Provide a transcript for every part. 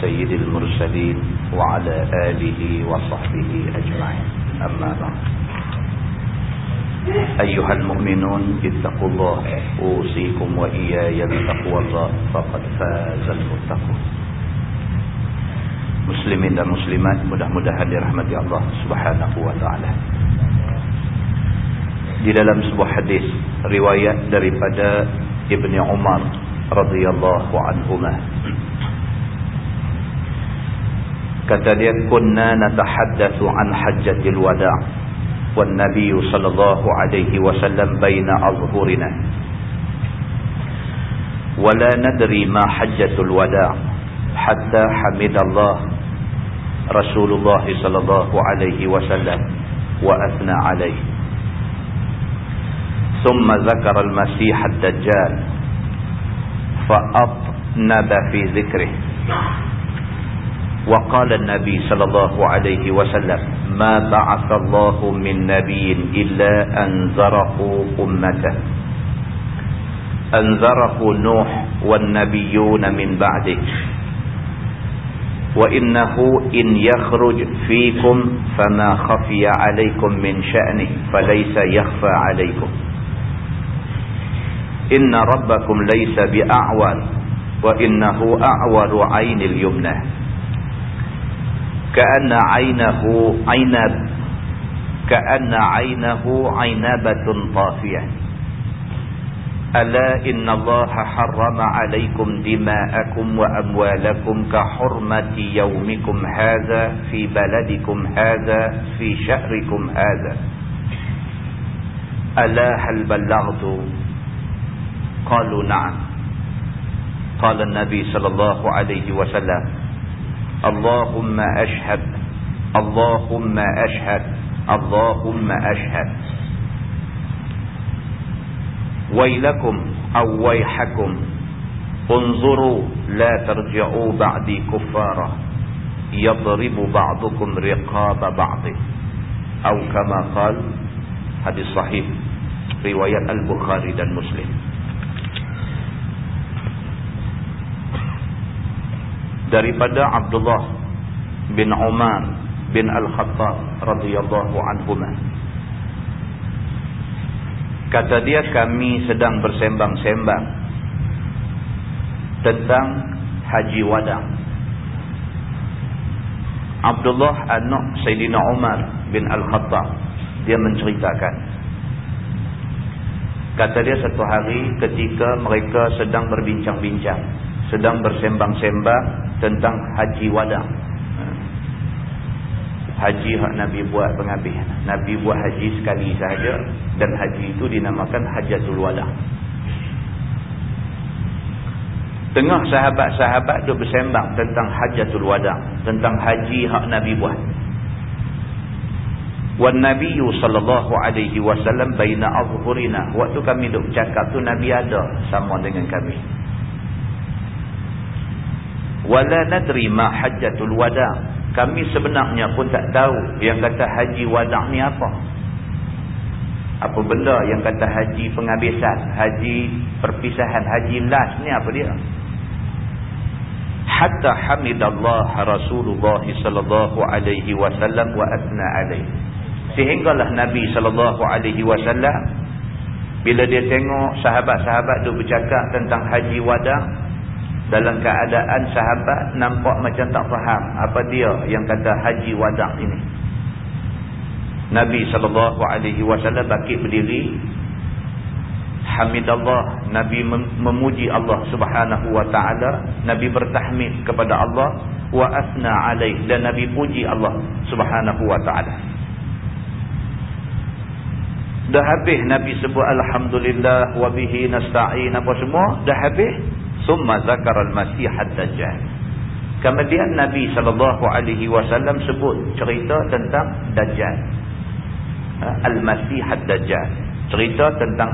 سيد المرسلين وعلى آله وصحبه أجمعين. أما بعد. أيها المؤمنون اتقوا الله. أوصيكم وإياي بتقوى الله. فقد فاز المتقون. مسلمين ومسلمات مده مده لرحمة الله سبحانه وتعالى di dalam sebuah hadis riwayat ابن عمر رضي الله عنهما kata dia kunna natahaddatsu an hajjatil wada' wan nabiy sallallahu alaihi wasallam baina azhurina wala nadri ma hajjatul wada' hatta hamidallah Rasulullah sallallahu alaihi wasallam wa athna alaihi thumma zakara al-masih ad-dajjal fa atnaba fi dhikrihi wa وقال النبي صلى الله عليه وسلم ما بعث الله من نبي إلا أنذره أمته. أنذره نوح والنبيون من بعده. وإنه إن يخرج فيكم فما خفي عليكم من شأنه فليس يخفى عليكم. إن ربكم ليس بأعور وإنه أعور عين اليمنى. كأن عينه عنب كأن عينه عنبة طافية. ألا إن الله حرم عليكم دماءكم وأموالكم كحرمة يومكم هذا في بلدكم هذا في شهركم هذا. ألا هل بلغت قالوا نعم. قال النبي صلى الله عليه وسلم اللهم أشهد. اللهم أشهد. اللهم أشهد. ويلكم أو ويحكم. انظروا لا ترجعوا بعدي كفارا. يضرب بعضكم رقاب بعض. أو كما قال hadis sahih riwayat Al-Bukhari dan Muslim daripada Abdullah bin Umar bin Al-Khattab radhiyallahu anhuma kata dia kami sedang bersembang-sembang tentang haji wada Abdullah anak Sayyidina Umar bin Al-Khattab dia menceritakan. Kata dia satu hari ketika mereka sedang berbincang-bincang sedang bersembang-sembang tentang haji wada. Haji hak Nabi buat penghabis. Nabi buat haji sekali sahaja dan haji itu dinamakan hajatul wada. Tengah sahabat-sahabat duk bersembang tentang hajatul wada tentang haji hak Nabi buat. Wan nabiyyu sallallahu alaihi wasallam baina azhurina. Waktu kami duk cakap tu nabi ada sama dengan kami wala nadri ma hajjatul wada. Kami sebenarnya pun tak tahu yang kata haji wada ni apa. Apa benda yang kata haji penghabisan haji perpisahan haji last ni apa dia? Hatta hamidallah rasulullah sallallahu alaihi wasallam wa athna alaihi. Sehinggalah Nabi sallallahu alaihi wasallam bila dia tengok sahabat-sahabat duk bercakap tentang haji wada dalam keadaan sahabat nampak macam tak faham apa dia yang kata haji wada ini Nabi sallallahu alaihi wasallam bangkit berdiri hamidallah Nabi memuji Allah Subhanahu wa taala Nabi bertahmid kepada Allah wa asna alaih dan Nabi puji Allah Subhanahu wa taala Dah habis Nabi sebut Alhamdulillah wa bihi nasta'in apa semua. Dah habis. Summa zakar al-masih ad-dajjal. Kemudian Nabi SAW sebut cerita tentang Dajjal. Ha? Al-Masih Ad-Dajjal. Cerita tentang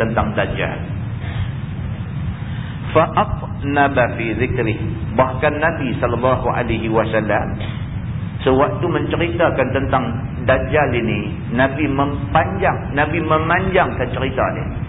tentang Dajjal. Fa'aqnaba fi zikrih. Bahkan Nabi SAW sewaktu menceritakan tentang Dajjal ini, Nabi mempanjang, Nabi memanjangkan cerita ini.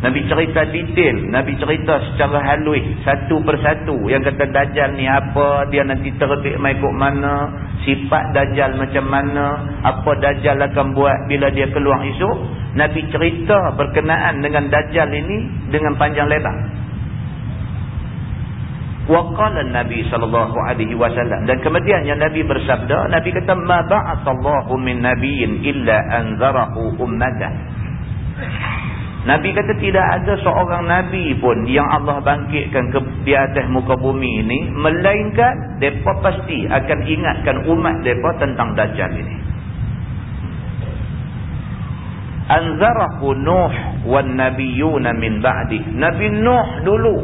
Nabi cerita detail, Nabi cerita secara halus satu persatu yang kata Dajjal ni apa, dia nanti terbit mai kok mana, sifat Dajjal macam mana, apa Dajjal akan buat bila dia keluar esok. Nabi cerita berkenaan dengan Dajjal ini dengan panjang lebar. Waqala Nabi sallallahu alaihi wasallam dan kemudian yang Nabi bersabda, Nabi kata ma ba'athallahu min nabiyyin illa anzarahu ummatan. Nabi kata tidak ada seorang Nabi pun yang Allah bangkitkan ke, di atas muka bumi ini. Melainkan mereka pasti akan ingatkan umat mereka tentang Dajjal ini. Anzarahu Nuh wa nabiyuna min ba'di. Nabi Nuh dulu.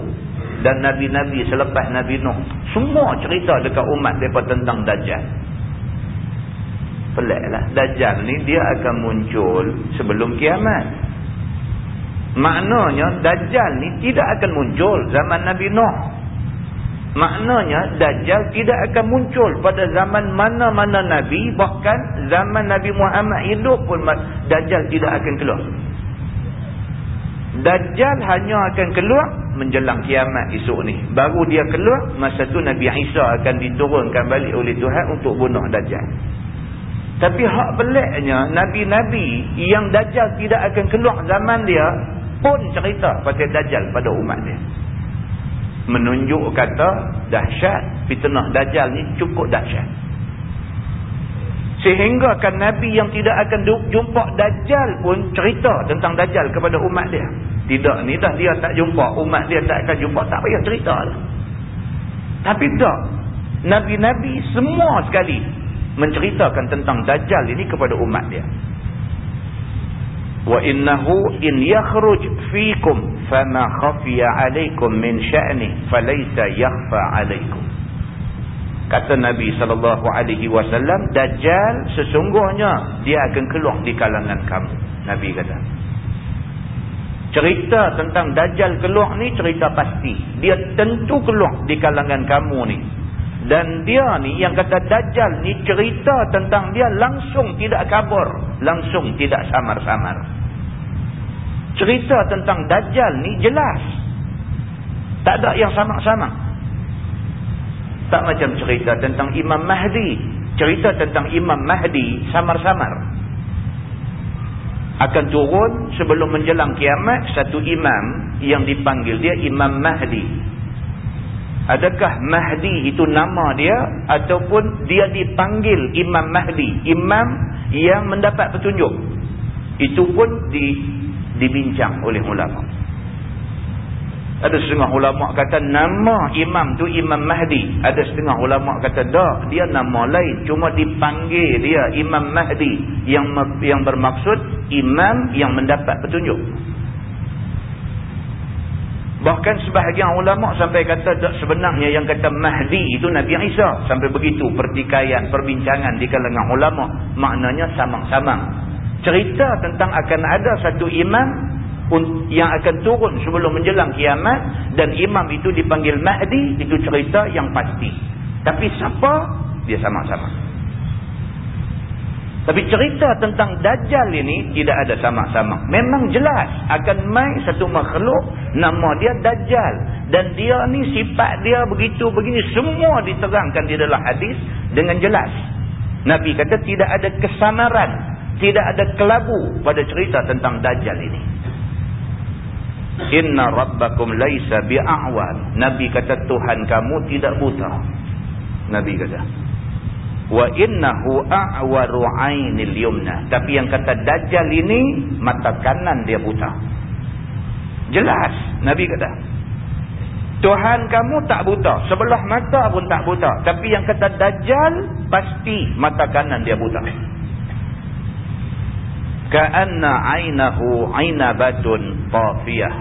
Dan Nabi-Nabi selepas Nabi Nuh. Semua cerita dekat umat mereka tentang Dajjal. Peliklah. Dajjal ni dia akan muncul sebelum kiamat. Maknanya Dajjal ni tidak akan muncul zaman Nabi Nuh. Maknanya Dajjal tidak akan muncul pada zaman mana-mana Nabi. Bahkan zaman Nabi Muhammad hidup pun Dajjal tidak akan keluar. Dajjal hanya akan keluar menjelang kiamat esok ni. Baru dia keluar, masa tu Nabi Isa akan diturunkan balik oleh Tuhan untuk bunuh Dajjal. Tapi hak peliknya, Nabi-Nabi yang Dajjal tidak akan keluar zaman dia, pun cerita pasal Dajjal pada umat dia. Menunjuk kata dahsyat fitnah Dajjal ni cukup dahsyat. Sehingga kan Nabi yang tidak akan jumpa Dajjal pun cerita tentang Dajjal kepada umat dia. Tidak ni dah dia tak jumpa, umat dia tak akan jumpa, tak payah cerita lah. Tapi tak. Nabi-Nabi semua sekali menceritakan tentang Dajjal ini kepada umat dia wa innahu in yakhruj fiikum fama khafiya alaykum min sya'ni falaysa yakhfa alaykum. Kata nabi sallallahu alaihi wasallam dajjal sesungguhnya dia akan keluar di kalangan kamu nabi kata. Cerita tentang dajjal keluar ni cerita pasti. Dia tentu keluar di kalangan kamu ni dan dia ni yang kata dajjal ni cerita tentang dia langsung tidak kabur langsung tidak samar-samar cerita tentang Dajjal ni jelas. Tak ada yang sama-sama. Tak macam cerita tentang Imam Mahdi. Cerita tentang Imam Mahdi samar-samar. Akan turun sebelum menjelang kiamat satu imam yang dipanggil dia Imam Mahdi. Adakah Mahdi itu nama dia ataupun dia dipanggil Imam Mahdi. Imam yang mendapat petunjuk. Itu pun di dibincang oleh ulama. Ada setengah ulama kata nama imam tu Imam Mahdi. Ada setengah ulama kata dah dia nama lain cuma dipanggil dia Imam Mahdi yang yang bermaksud imam yang mendapat petunjuk. Bahkan sebahagian ulama sampai kata sebenarnya yang kata Mahdi itu Nabi Isa. Sampai begitu pertikaian, perbincangan di kalangan ulama. Maknanya samang-samang. Cerita tentang akan ada satu imam yang akan turun sebelum menjelang kiamat. Dan imam itu dipanggil Mahdi itu cerita yang pasti. Tapi siapa? Dia sama-sama tapi cerita tentang Dajjal ini tidak ada sama-sama memang jelas akan main satu makhluk nama dia Dajjal dan dia ni sifat dia begitu begini semua diterangkan di dalam hadis dengan jelas Nabi kata tidak ada kesamaran tidak ada kelabu pada cerita tentang Dajjal ini. Inna rabbakum laysa bi'a'wan. Nabi kata Tuhan kamu tidak buta. Nabi kata. Wa innahu a'waru aynil yumna. Tapi yang kata Dajjal ini, mata kanan dia buta. Jelas. Nabi kata. Tuhan kamu tak buta. Sebelah mata pun tak buta. Tapi yang kata Dajjal, pasti mata kanan dia buta ka'anna 'ainahu 'inabatun tafiyah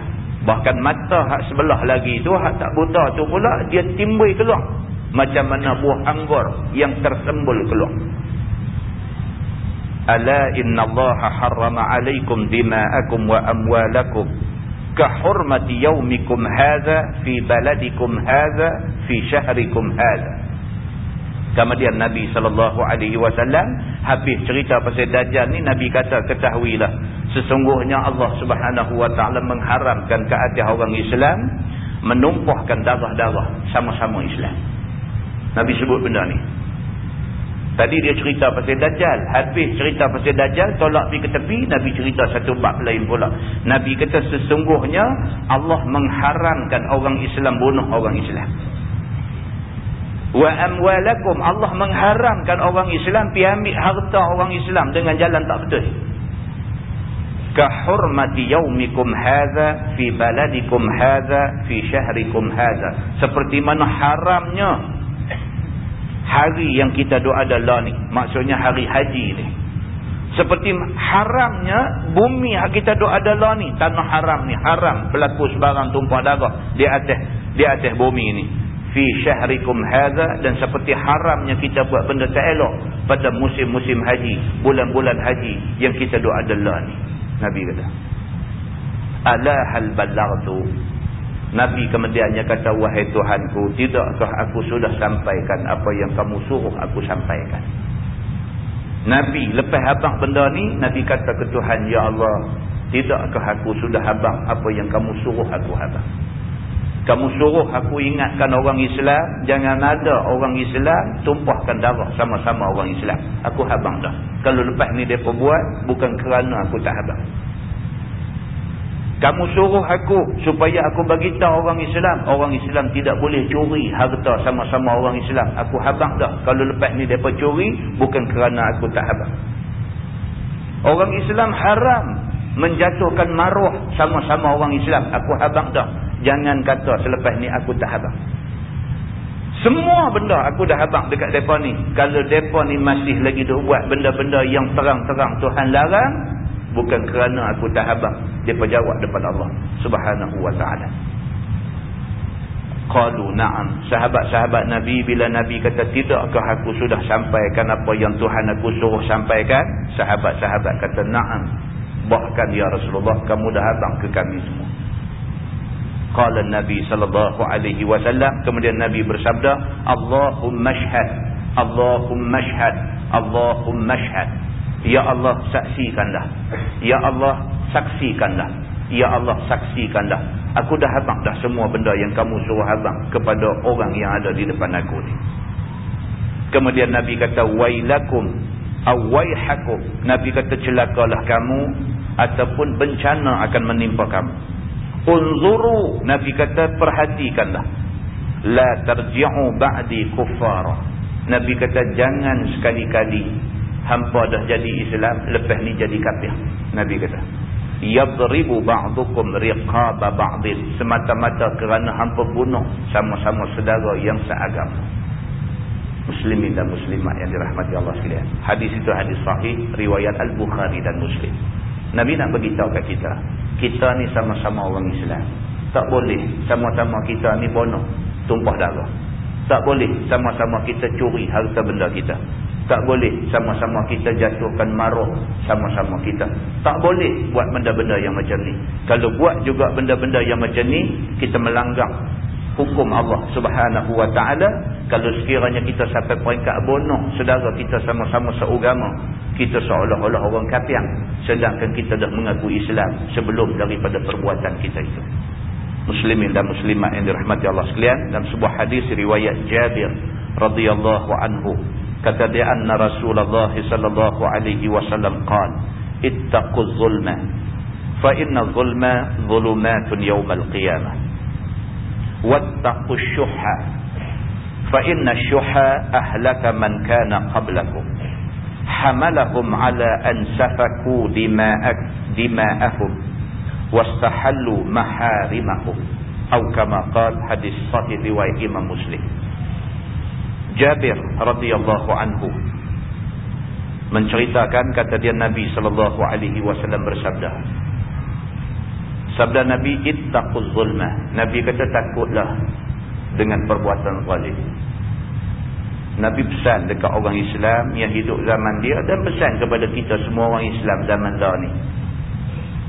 Bahkan mata hak sebelah lagi tu, hak tak buta tu pula, dia timbul keluar. Macam mana buah anggur yang tersembul keluar. Ala inna Allah harrama alaikum dima'akum wa amwalakum kahurmati yaumikum hadha fi baladikum hadha fi syahrikum hadha. Kemudian Nabi SAW habis cerita pasal Dajjal ni Nabi kata ketahuilah sesungguhnya Allah Subhanahu Wa Taala mengharamkan ke atas orang Islam menumpahkan darah-darah sama-sama Islam. Nabi sebut benda ni. Tadi dia cerita pasal Dajjal. Habis cerita pasal Dajjal, tolak pergi ke tepi, Nabi cerita satu bab lain pula. Nabi kata sesungguhnya Allah mengharamkan orang Islam bunuh orang Islam wa amwalakum Allah mengharamkan orang Islam pi ambil harta orang Islam dengan jalan tak betul ka hurmati yaumikum hadha fi baladikum hadha fi syahrikum hadha seperti mana haramnya hari yang kita doa adalah ni. Maksudnya hari haji ni. Seperti haramnya bumi yang kita doa adalah ni. Tanah haram ni. Haram. Berlaku sebarang tumpah darah di atas di atas bumi ni. Fi syahrikum hadha. Dan seperti haramnya kita buat benda tak elok pada musim-musim haji. Bulan-bulan haji yang kita doa adalah ni. Nabi kata ala hal ballaghtu nabi kemudiannya kata wahai tuhanku tidakkah aku sudah sampaikan apa yang kamu suruh aku sampaikan nabi lepas habaq benda ni nabi kata ke tuhan ya Allah tidakkah aku sudah habaq apa yang kamu suruh aku habaq kamu suruh aku ingatkan orang Islam. Jangan ada orang Islam tumpahkan darah sama-sama orang Islam. Aku habang dah. Kalau lepas ni mereka buat, bukan kerana aku tak habang. Kamu suruh aku supaya aku bagi tahu orang Islam. Orang Islam tidak boleh curi harta sama-sama orang Islam. Aku habang dah. Kalau lepas ni mereka curi, bukan kerana aku tak habang. Orang Islam haram menjatuhkan maruh sama-sama orang Islam. Aku habang dah. Jangan kata selepas ni aku tak habang. Semua benda aku dah habang dekat mereka ni. Kalau mereka ni masih lagi buat benda-benda yang terang-terang Tuhan larang. Bukan kerana aku tak habang. Mereka jawab depan Allah subhanahu wa ta'ala. Qalu na'am. Sahabat-sahabat Nabi bila Nabi kata tidakkah aku sudah sampaikan apa yang Tuhan aku suruh sampaikan. Sahabat-sahabat kata na'am. Bahkan ya Rasulullah kamu dah habang ke kami semua qala nabi sallallahu alaihi wasallam kemudian nabi bersabda Allahumma shahad Allahumma shahad Allahumma shahad ya Allah saksikanlah. Ya Allah saksikanlah. Ya Allah saksikanlah. Aku dah habaq dah semua benda yang kamu suruh habaq kepada orang yang ada di depan aku ni. Kemudian nabi kata wailakum awaihakum. Nabi kata celakalah kamu ataupun bencana akan menimpa kamu. Unzuru Nabi kata perhatikanlah. La tarji'u ba'di kuffara. Nabi kata jangan sekali-kali hampa dah jadi Islam lepas ni jadi kafir Nabi kata yadribu ba'dukum riqaba ba'din semata-mata kerana hampa bunuh sama-sama saudara yang seagama muslimin dan muslimat yang dirahmati Allah sekalian hadis itu hadis sahih riwayat al-Bukhari dan Muslim Nabi nak beritahu kat kita kita ni sama-sama orang Islam. Tak boleh sama-sama kita ni bonoh, tumpah darah. Tak boleh sama-sama kita curi harta benda kita. Tak boleh sama-sama kita jatuhkan maruh sama-sama kita. Tak boleh buat benda-benda yang macam ni. Kalau buat juga benda-benda yang macam ni, kita melanggar hukum Allah subhanahu wa ta'ala kalau sekiranya kita sampai peringkat bonoh saudara kita sama-sama seugama kita seolah-olah orang kapiang sedangkan kita dah mengaku Islam sebelum daripada perbuatan kita itu muslimin dan muslimat yang dirahmati Allah sekalian dalam sebuah hadis riwayat Jabir radhiyallahu anhu kata dia anna Rasulullah sallallahu alaihi wasallam qala ittaquz zulma fa inna zulma zulumatun yawmal qiyamah wattaqu syuha fa inna syuha ahlaka man kana qablakum hamalahum ala an safaku dima'ak dima'ahum wastahallu maharimahum atau kama qala hadis sahih riwayat Imam Muslim Jabir radhiyallahu anhu menceritakan kata dia Nabi sallallahu alaihi wasallam bersabda Sabda Nabi ittaqul zulmah. Nabi kata takutlah dengan perbuatan zalim. Nabi pesan dekat orang Islam yang hidup zaman dia dan pesan kepada kita semua orang Islam zaman dah ni.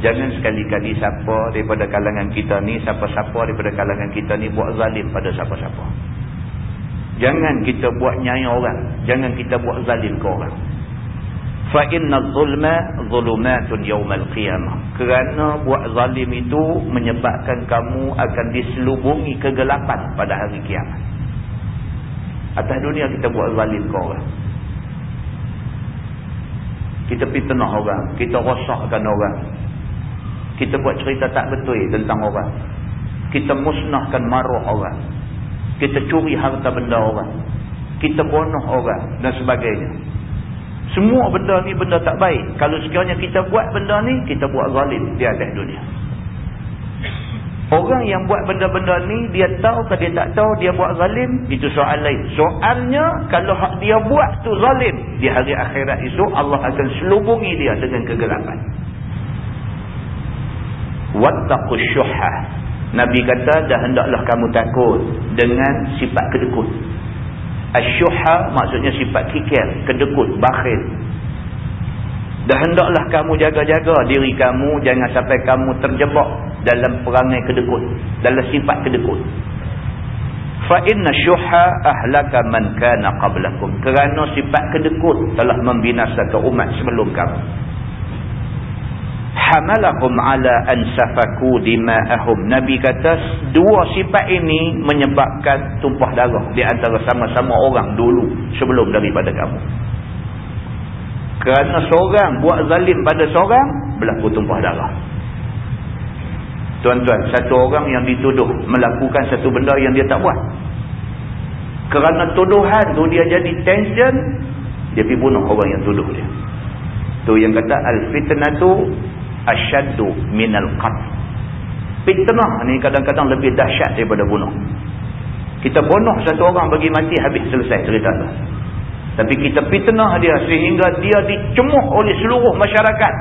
Jangan sekali-kali siapa daripada kalangan kita ni, siapa-siapa daripada kalangan kita ni buat zalim pada siapa-siapa. Jangan kita buat nyai orang. Jangan kita buat zalim ke orang. Fa inna zulma zulumatun yaumal qiyamah. Kerana buat zalim itu menyebabkan kamu akan diselubungi kegelapan pada hari kiamat. Atas dunia kita buat zalim ke orang. Kita fitnah orang. Kita rosakkan orang. Kita buat cerita tak betul tentang orang. Kita musnahkan maruah orang kita curi harta benda orang kita bunuh orang dan sebagainya semua benda ni benda tak baik. Kalau sekiranya kita buat benda ni, kita buat zalim di atas dunia. Orang yang buat benda-benda ni, dia tahu ke dia tak tahu dia buat zalim, itu soal lain. Soalnya, kalau dia buat tu zalim, di hari akhirat itu, Allah akan selubungi dia dengan kegelapan. Wattaqus syuhah. Nabi kata, dah hendaklah kamu takut dengan sifat kedekut. Asyuha maksudnya sifat kikir, kedekut, bakhil. Dah hendaklah kamu jaga-jaga diri kamu jangan sampai kamu terjebak dalam perangai kedekut, dalam sifat kedekut. Fa inna syuha ahlaka man kana qablakum. Kerana sifat kedekut telah membinasakan umat sebelum kamu hamalahum ala an safaku dima'ahum. Nabi kata dua sifat ini menyebabkan tumpah darah di antara sama-sama orang dulu sebelum daripada kamu. Kerana seorang buat zalim pada seorang berlaku tumpah darah. Tuan-tuan satu orang yang dituduh melakukan satu benda yang dia tak buat. Kerana tuduhan tu dia jadi tension dia pergi bunuh orang yang tuduh dia. Tu yang kata al-fitnatu asyaddu minal qatl. Fitnah ni kadang-kadang lebih dahsyat daripada bunuh. Kita bunuh satu orang bagi mati habis selesai cerita tu. Tapi kita fitnah dia sehingga dia dicemuh oleh seluruh masyarakat.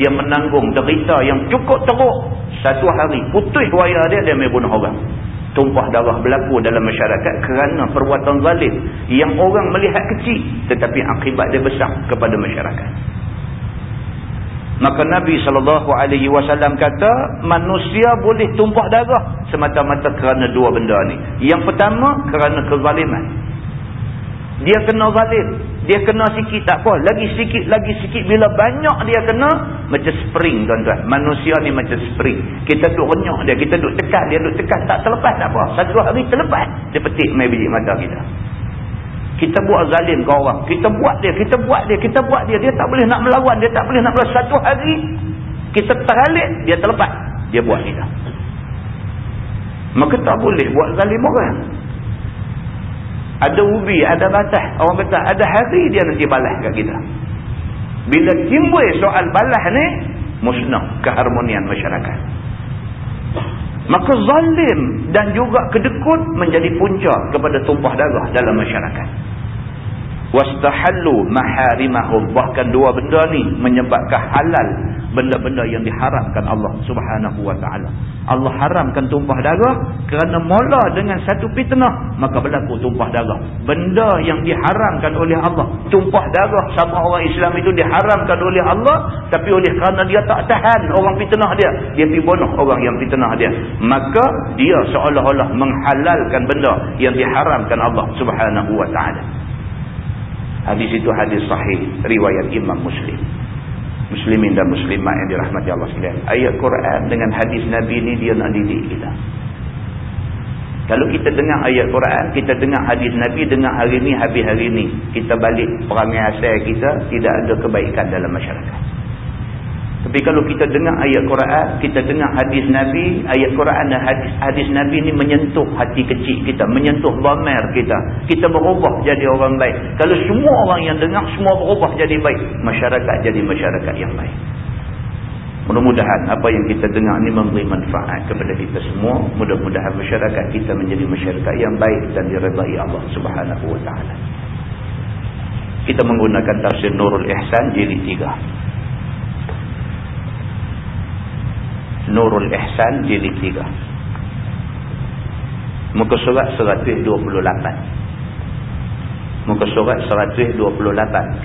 Dia menanggung derita yang cukup teruk. Satu hari putus wayar dia dia mai bunuh orang. Tumpah darah berlaku dalam masyarakat kerana perbuatan zalim yang orang melihat kecil tetapi akibat dia besar kepada masyarakat. Maka Nabi SAW kata, manusia boleh tumpah darah semata-mata kerana dua benda ni. Yang pertama, kerana kezaliman. Dia kena zalim. Dia kena sikit tak apa. Lagi sikit, lagi sikit. Bila banyak dia kena, macam spring tuan-tuan. Manusia ni macam spring. Kita duduk renyok dia, kita duduk tekan dia, duduk tekan. Tak terlepas tak apa. Satu hari terlepas, dia petik main biji mata kita. Kita buat zalim ke orang. Kita buat dia, kita buat dia, kita buat dia. Dia tak boleh nak melawan, dia tak boleh nak melawan. Satu hari, kita teralik, dia terlepas. Dia buat kita. Maka tak boleh buat zalim orang. Ada ubi, ada batas. Orang kata, ada hari dia nanti balas kat kita. Bila timbul soal balas ni, musnah keharmonian masyarakat. Maka zalim dan juga kedekut menjadi punca kepada tumpah darah dalam masyarakat wastahallu maharimahum bahkan dua benda ni menyebabkan halal benda-benda yang diharamkan Allah Subhanahu wa taala. Allah haramkan tumpah darah kerana mula dengan satu fitnah maka berlaku tumpah darah. Benda yang diharamkan oleh Allah, tumpah darah sama orang Islam itu diharamkan oleh Allah tapi oleh kerana dia tak tahan orang fitnah dia, dia pergi bunuh orang yang fitnah dia. Maka dia seolah-olah menghalalkan benda yang diharamkan Allah Subhanahu wa taala. Hadis itu hadis sahih riwayat Imam Muslim. Muslimin dan muslimat yang dirahmati Allah sekalian. Ayat Quran dengan hadis Nabi ni dia nak didik kita. Kalau kita dengar ayat Quran, kita dengar hadis Nabi, dengar hari ni, habis hari ni. Kita balik perangai asal kita, tidak ada kebaikan dalam masyarakat. Tapi kalau kita dengar ayat Quran, kita dengar hadis Nabi, ayat Quran dan hadis hadis Nabi ni menyentuh hati kecil kita, menyentuh bamer kita. Kita berubah jadi orang baik. Kalau semua orang yang dengar semua berubah jadi baik, masyarakat jadi masyarakat yang baik. Mudah-mudahan apa yang kita dengar ni memberi manfaat kepada kita semua. Mudah-mudahan masyarakat kita menjadi masyarakat yang baik dan diredai Allah Subhanahu taala. Kita menggunakan tafsir Nurul Ihsan jilid 3. Nurul Ihsan jilid 3 muka surat 128 muka surat 128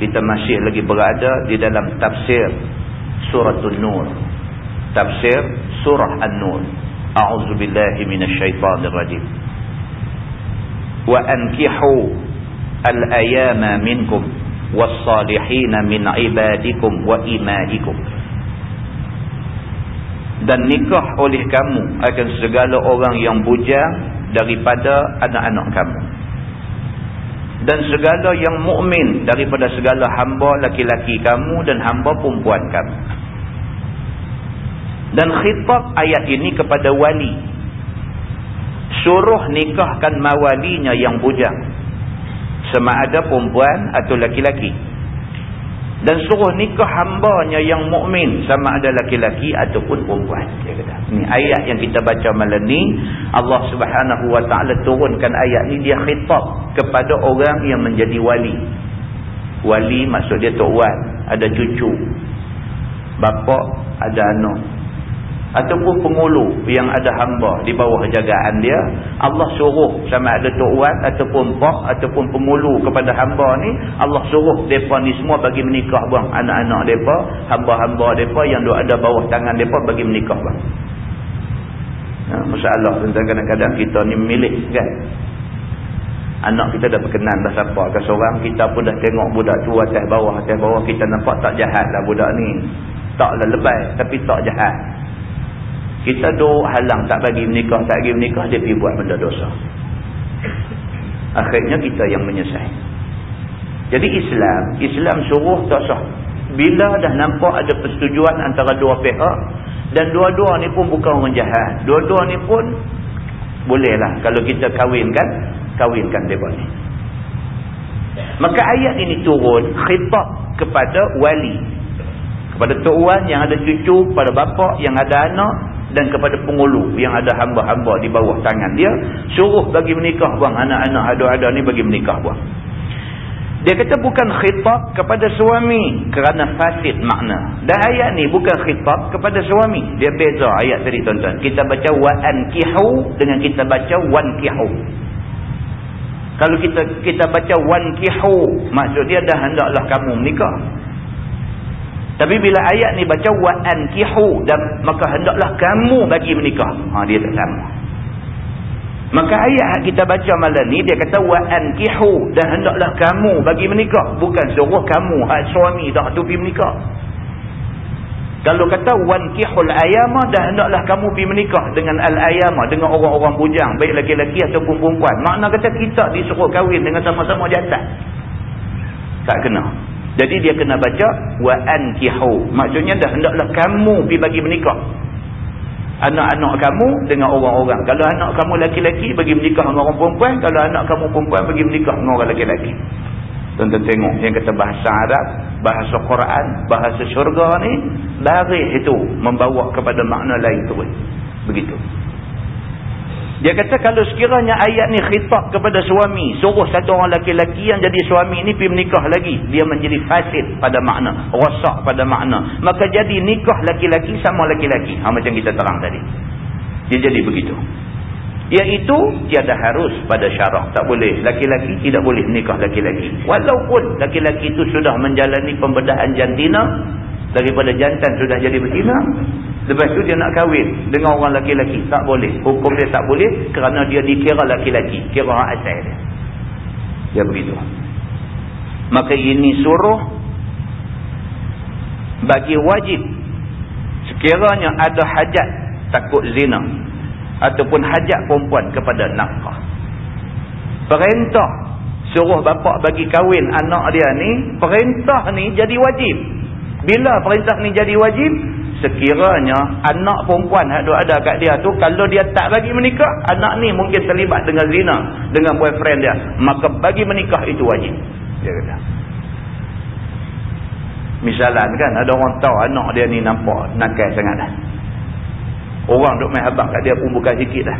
kita masih lagi berada di dalam tafsir suratul nur. Tafsir surah an-nur. A'udzubillahi minasyaitonirrajim wa ankihu al-ayama minkum was-salihin min ibadikum wa imaikum dan nikah oleh kamu akan segala orang yang bujang daripada anak-anak kamu. Dan segala yang mukmin daripada segala hamba laki-laki kamu dan hamba perempuan kamu. Dan khitab ayat ini kepada wali. Suruh nikahkan mawalinya yang bujang. Sama ada perempuan atau laki-laki dan suruh nikah hambanya yang mukmin sama ada laki-laki ataupun perempuan. Dia kata ini ayat yang kita baca malam ni Allah Subhanahu wa taala turunkan ayat ni dia khitab kepada orang yang menjadi wali. Wali maksud dia tok wan ada cucu bapa ada anak ataupun pengulu yang ada hamba di bawah jagaan dia Allah suruh sama ada tok wan ataupun pak ataupun pengulu kepada hamba ni Allah suruh depa ni semua bagi menikah bang. Anak-anak depa hamba-hamba depa yang ada bawah tangan depa bagi menikah bang. Ha, masalah tentang kadang-kadang kita ni milik kan? Anak kita dah berkenan dah siapa ke seorang kita pun dah tengok budak tu atas bawah atas bawah kita nampak tak jahat lah budak ni. Taklah lebay tapi tak jahat kita duk halang tak bagi menikah, tak bagi menikah, dia pergi buat benda dosa. Akhirnya kita yang menyesal. Jadi Islam, Islam suruh tak sah. Bila dah nampak ada persetujuan antara dua pihak, dan dua-dua ni pun bukan orang jahat. Dua-dua ni pun bolehlah kalau kita kahwinkan, kahwinkan mereka ni. Maka ayat ini turun khitab kepada wali. Kepada tuan yang ada cucu, kepada bapa yang ada anak, dan kepada pengulu yang ada hamba-hamba di bawah tangan dia suruh bagi menikah buang. Anak-anak ada-ada ni bagi menikah buang. Dia kata bukan khitab kepada suami kerana fasid makna. Dan ayat ni bukan khitab kepada suami. Dia beza ayat tadi tuan-tuan. Kita baca wa'an kihu dengan kita baca wan kihu kalau kita kita baca wan kihu maksud dia dah hendaklah kamu menikah tapi bila ayat ni baca wa ankihu dan maka hendaklah kamu bagi menikah. Ha dia tak sama. Maka ayat kita baca malam ni dia kata wa ankihu dan hendaklah kamu bagi menikah, bukan suruh kamu hak suami dah tu pergi menikah. Kalau kata wankihul ayama dah hendaklah kamu pergi menikah dengan al-ayama dengan orang-orang bujang baik lelaki-lelaki ataupun perempuan. Makna kata kita disuruh kahwin dengan sama-sama atas. Tak kena. Jadi dia kena baca wa ankihu. Maksudnya dah hendaklah kamu pergi bagi menikah. Anak-anak kamu dengan orang-orang. Kalau anak kamu laki-laki bagi menikah dengan orang perempuan, kalau anak kamu perempuan bagi menikah dengan orang laki-laki. Tonton tengok yang kata bahasa Arab, bahasa Quran, bahasa syurga ni, lari itu membawa kepada makna lain tu. Begitu. Dia kata kalau sekiranya ayat ni khitab kepada suami, suruh satu orang laki-laki yang jadi suami ni pergi menikah lagi, dia menjadi fasid pada makna, rosak pada makna. Maka jadi nikah laki-laki sama laki-laki. Ha, macam kita terang tadi. Dia jadi begitu. Iaitu tiada harus pada syarah. Tak boleh. Laki-laki tidak boleh nikah laki-laki. Walaupun laki-laki itu sudah menjalani pembedahan jantina, daripada jantan sudah jadi betina lepas tu dia nak kahwin dengan orang laki-laki tak boleh. Hukum dia tak boleh kerana dia dikira laki-laki kira asal dia. Dia begitu. Maka ini suruh bagi wajib. Sekiranya ada hajat takut zina. Ataupun hajat perempuan kepada nafkah. Perintah suruh bapa bagi kahwin anak dia ni perintah ni jadi wajib. Bila perintah ni jadi wajib, sekiranya anak perempuan yang ada kat dia tu, kalau dia tak bagi menikah, anak ni mungkin terlibat dengan zina, dengan boyfriend dia. Maka bagi menikah itu wajib. Dia kata. Misalan kan, ada orang tahu anak dia ni nampak nakal sangat dah. Orang duk main habak kat dia pun bukan sikit dah.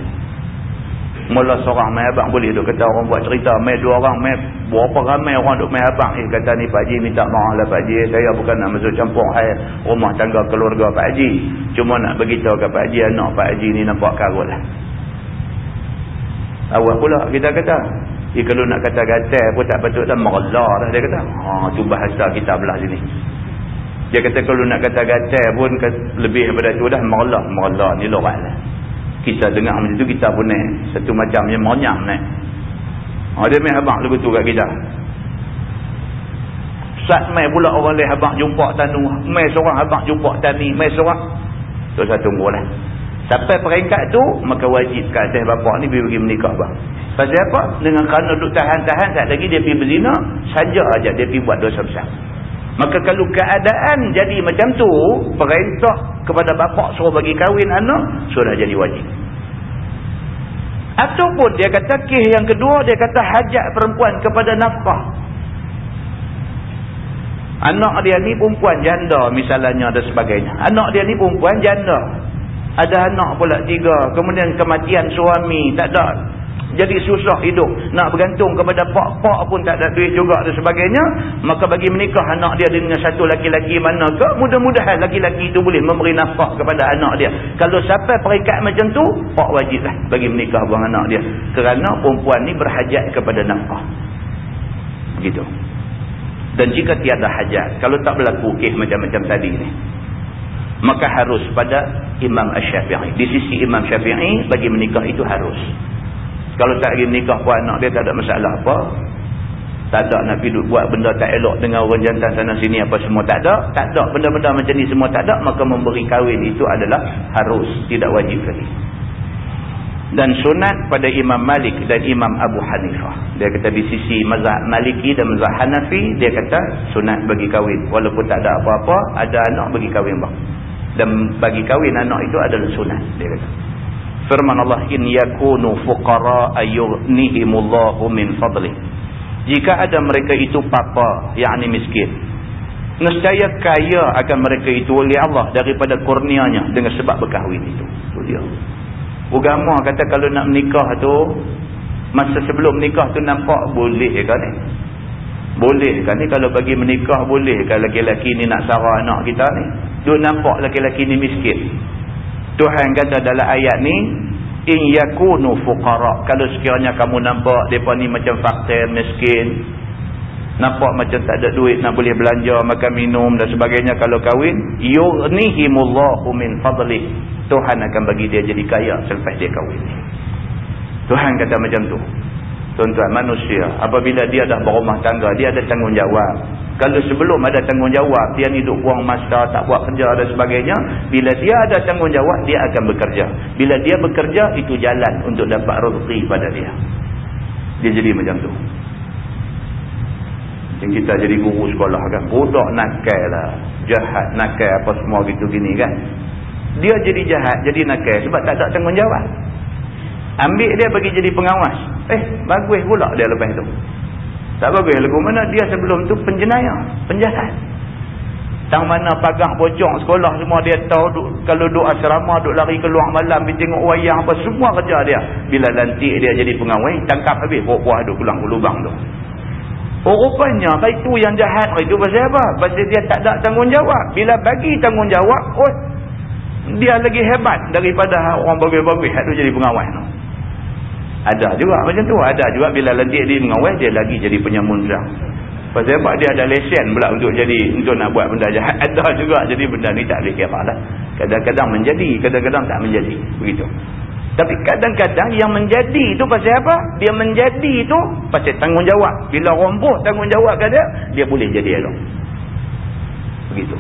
Mula seorang mai abang boleh duk kata orang buat cerita. Mai dua orang, mai berapa ramai orang duk mai abang. Eh kata ni Pak Haji minta maaf lah Pak Haji. Saya bukan nak masuk campur hai rumah tangga keluarga Pak Haji. Cuma nak beritahu ke Pak Haji anak Pak Haji ni nampak karut lah. Awal pula kita kata. Eh, kalau nak kata gatal pun tak patut dah merelah dah dia kata. Ha, tu bahasa kita belah sini. Dia kata kalau nak kata gatal pun lebih daripada tu dah merelah. Merelah ni lorat lah kita dengar macam tu kita pun naik. Satu macam yang monyam naik. Ha, dia main abang lebih tu kat kita. Saat main pula orang lain abang jumpa tanu. Main seorang abang jumpa tani. Main seorang. Tu saya tunggu lah. Sampai peringkat tu maka wajib kat atas bapak ni pergi menikah bang. Pasal apa? Dengan kerana duduk tahan-tahan tak lagi dia pergi berzina saja aja dia pergi buat dosa besar Maka kalau keadaan jadi macam tu, perintah kepada bapak suruh bagi kahwin anak, sudah jadi wajib. Ataupun dia kata kih yang kedua, dia kata hajat perempuan kepada nafkah. Anak dia ni perempuan janda misalnya dan sebagainya. Anak dia ni perempuan janda. Ada anak pula tiga. Kemudian kematian suami tak ada jadi susah hidup. Nak bergantung kepada pak-pak pun tak ada duit juga dan sebagainya. Maka bagi menikah anak dia dengan satu laki-laki ke mudah-mudahan laki-laki itu boleh memberi nafkah kepada anak dia. Kalau sampai perikat macam tu pak wajib lah bagi menikah buang anak dia. Kerana perempuan ni berhajat kepada nafkah. Begitu. Dan jika tiada hajat kalau tak berlaku kes macam-macam tadi ni maka harus pada Imam Ash-Syafi'i. Di sisi Imam Syafi'i bagi menikah itu harus kalau tak pergi nikah pun anak dia tak ada masalah apa. Tak ada nak pergi buat benda tak elok dengan orang jantan sana sini apa semua. Tak ada. Tak ada benda-benda macam ni semua tak ada. Maka memberi kahwin itu adalah harus. Tidak wajib lagi. Dan sunat pada Imam Malik dan Imam Abu Hanifah. Dia kata di sisi mazhab Maliki dan mazhab Hanafi. Dia kata sunat bagi kahwin. Walaupun tak ada apa-apa. Ada anak bagi kahwin bang. Dan bagi kahwin anak itu adalah sunat. Dia kata firman Allah in yakunu fuqara ayyughnihimullahu min fadli jika ada mereka itu papa yakni miskin nescaya kaya akan mereka itu oleh Allah daripada kurnianya dengan sebab berkahwin itu. Tu dia. Agama kata kalau nak menikah tu masa sebelum menikah tu nampak boleh kan ni? Boleh kan ni? Kalau bagi menikah boleh kan laki-laki ni nak sarah anak kita ni? Duk nampak laki-laki ni miskin Tuhan kata dalam ayat ni in yakunu fuqara. Kalau sekiranya kamu nampak depa ni macam fakir miskin nampak macam tak ada duit nak boleh belanja makan minum dan sebagainya kalau kahwin yughnihimullahu min fadli Tuhan akan bagi dia jadi kaya selepas dia kahwin. Tuhan kata macam tu tuan-tuan manusia apabila dia dah berumah tangga dia ada tanggungjawab. Kalau sebelum ada tanggungjawab dia ni duk buang masa tak buat kerja dan sebagainya bila dia ada tanggungjawab dia akan bekerja. Bila dia bekerja itu jalan untuk dapat rezeki pada dia. Dia jadi macam tu. Yang kita jadi guru sekolah kan? Budak nakal lah. Jahat nakal apa semua gitu gini kan? Dia jadi jahat jadi nakal sebab tak ada tanggungjawab ambil dia bagi jadi pengawas. Eh bagus pula dia lepas tu tak bagus lagu mana dia sebelum tu penjenayah penjahat. Tang mana pagang bocong sekolah semua dia tahu duk, kalau duk asrama duk lari keluar malam pergi tengok wayang apa semua kerja dia. Bila lantik dia jadi pengawai tangkap habis buah-buah duk pulang ke lubang tu. Oh rupanya itu yang jahat? Itu pasal apa? Pasal dia tak ada tanggungjawab. Bila bagi tanggungjawab oh dia lagi hebat daripada orang bagus-bagus. Itu jadi pengawai tu ada juga macam tu. Ada juga bila lentik dia mengawal, dia lagi jadi penyamun serang. Pasal apa? Dia ada lesen pula untuk jadi untuk nak buat benda jahat. Ada juga. Jadi benda ni tak boleh kira lah. Kadang-kadang menjadi, kadang-kadang tak menjadi. Begitu. Tapi kadang-kadang yang menjadi tu pasal apa? Dia menjadi tu pasal tanggungjawab. Bila romboh tanggungjawab ke dia, dia boleh jadi elok. Begitu.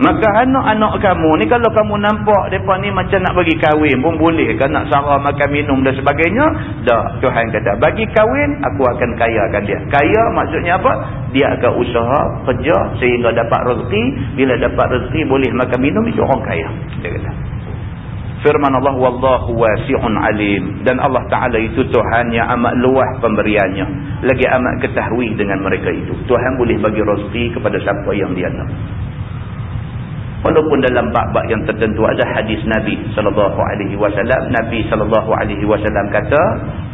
Maka anak-anak kamu ni kalau kamu nampak mereka ni macam nak bagi kahwin pun boleh kan nak sarah makan minum dan sebagainya. Dah Tuhan kata bagi kahwin aku akan kayakan dia. Kaya maksudnya apa? Dia akan usaha kerja sehingga dapat rezeki. Bila dapat rezeki boleh makan minum itu orang kaya. Dia kata. Firman Allah wallahu wasi'un alim dan Allah Taala itu Tuhan yang amat luas pemberiannya lagi amat ketahui dengan mereka itu Tuhan boleh bagi rezeki kepada siapa yang dia nak Walaupun dalam bab-bab yang tertentu ada hadis Nabi wasallam, Nabi wasallam kata,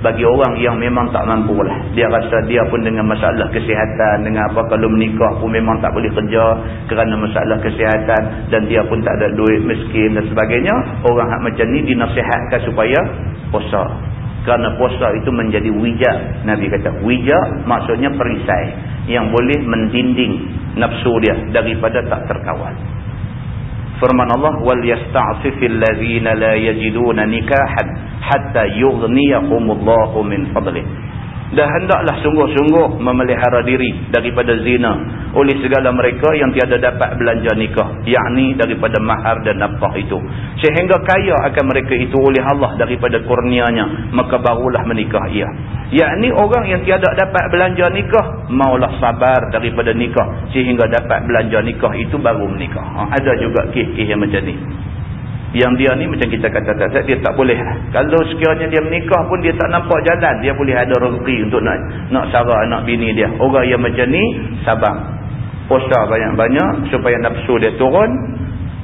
bagi orang yang memang tak mampu lah. Dia rasa dia pun dengan masalah kesihatan, dengan apa kalau menikah pun memang tak boleh kerja kerana masalah kesihatan dan dia pun tak ada duit miskin dan sebagainya. Orang macam ni dinasihatkan supaya puasa. Kerana puasa itu menjadi wijak. Nabi kata wijak maksudnya perisai yang boleh mendinding nafsu dia daripada tak terkawal. Firman Allah wal yasta'fifil ladzina la yajiduna nikahan hatta yughniyahumullahu min fadlih dan hendaklah sungguh-sungguh memelihara diri daripada zina. Oleh segala mereka yang tiada dapat belanja nikah yakni daripada mahar dan nafkah itu. Sehingga kaya akan mereka itu oleh Allah daripada kurnianya maka barulah menikah ia. Yakni orang yang tiada dapat belanja nikah maulah sabar daripada nikah. Sehingga dapat belanja nikah itu baru menikah. Ha, ada juga kisah yang macam ni yang dia ni macam kita kata tadi dia tak boleh. Kalau sekiranya dia menikah pun dia tak nampak jalan dia boleh ada rezeki untuk nak nak sara anak bini dia. Orang yang macam ni sabar. Puasa banyak-banyak supaya nafsu dia turun.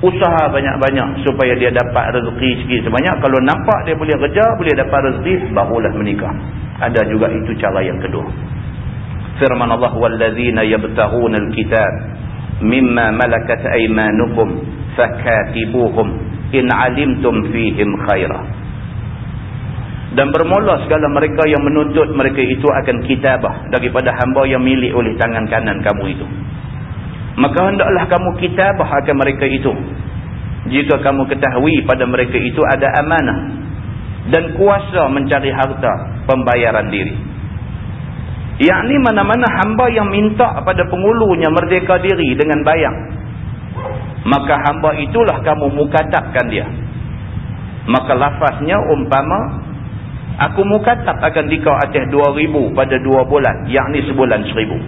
Usaha banyak-banyak supaya dia dapat rezeki sikit sebanyak. Kalau nampak dia boleh kerja boleh dapat rezeki barulah menikah. Ada juga itu cara yang kedua. Firman Allah wallazina yabtaghuna alkitab mimma malakat aymanukum fakatibuhum in alimtum fihim khairah dan bermula segala mereka yang menuntut mereka itu akan kitabah daripada hamba yang milik oleh tangan kanan kamu itu. Maka hendaklah kamu kitabah akan mereka itu. Jika kamu ketahui pada mereka itu ada amanah dan kuasa mencari harta pembayaran diri. Yakni mana-mana hamba yang minta pada pengulunya merdeka diri dengan bayang maka hamba itulah kamu mukatabkan dia. Maka lafaznya umpama aku mukatab akan dikau atas dua ribu pada dua bulan yakni sebulan seribu.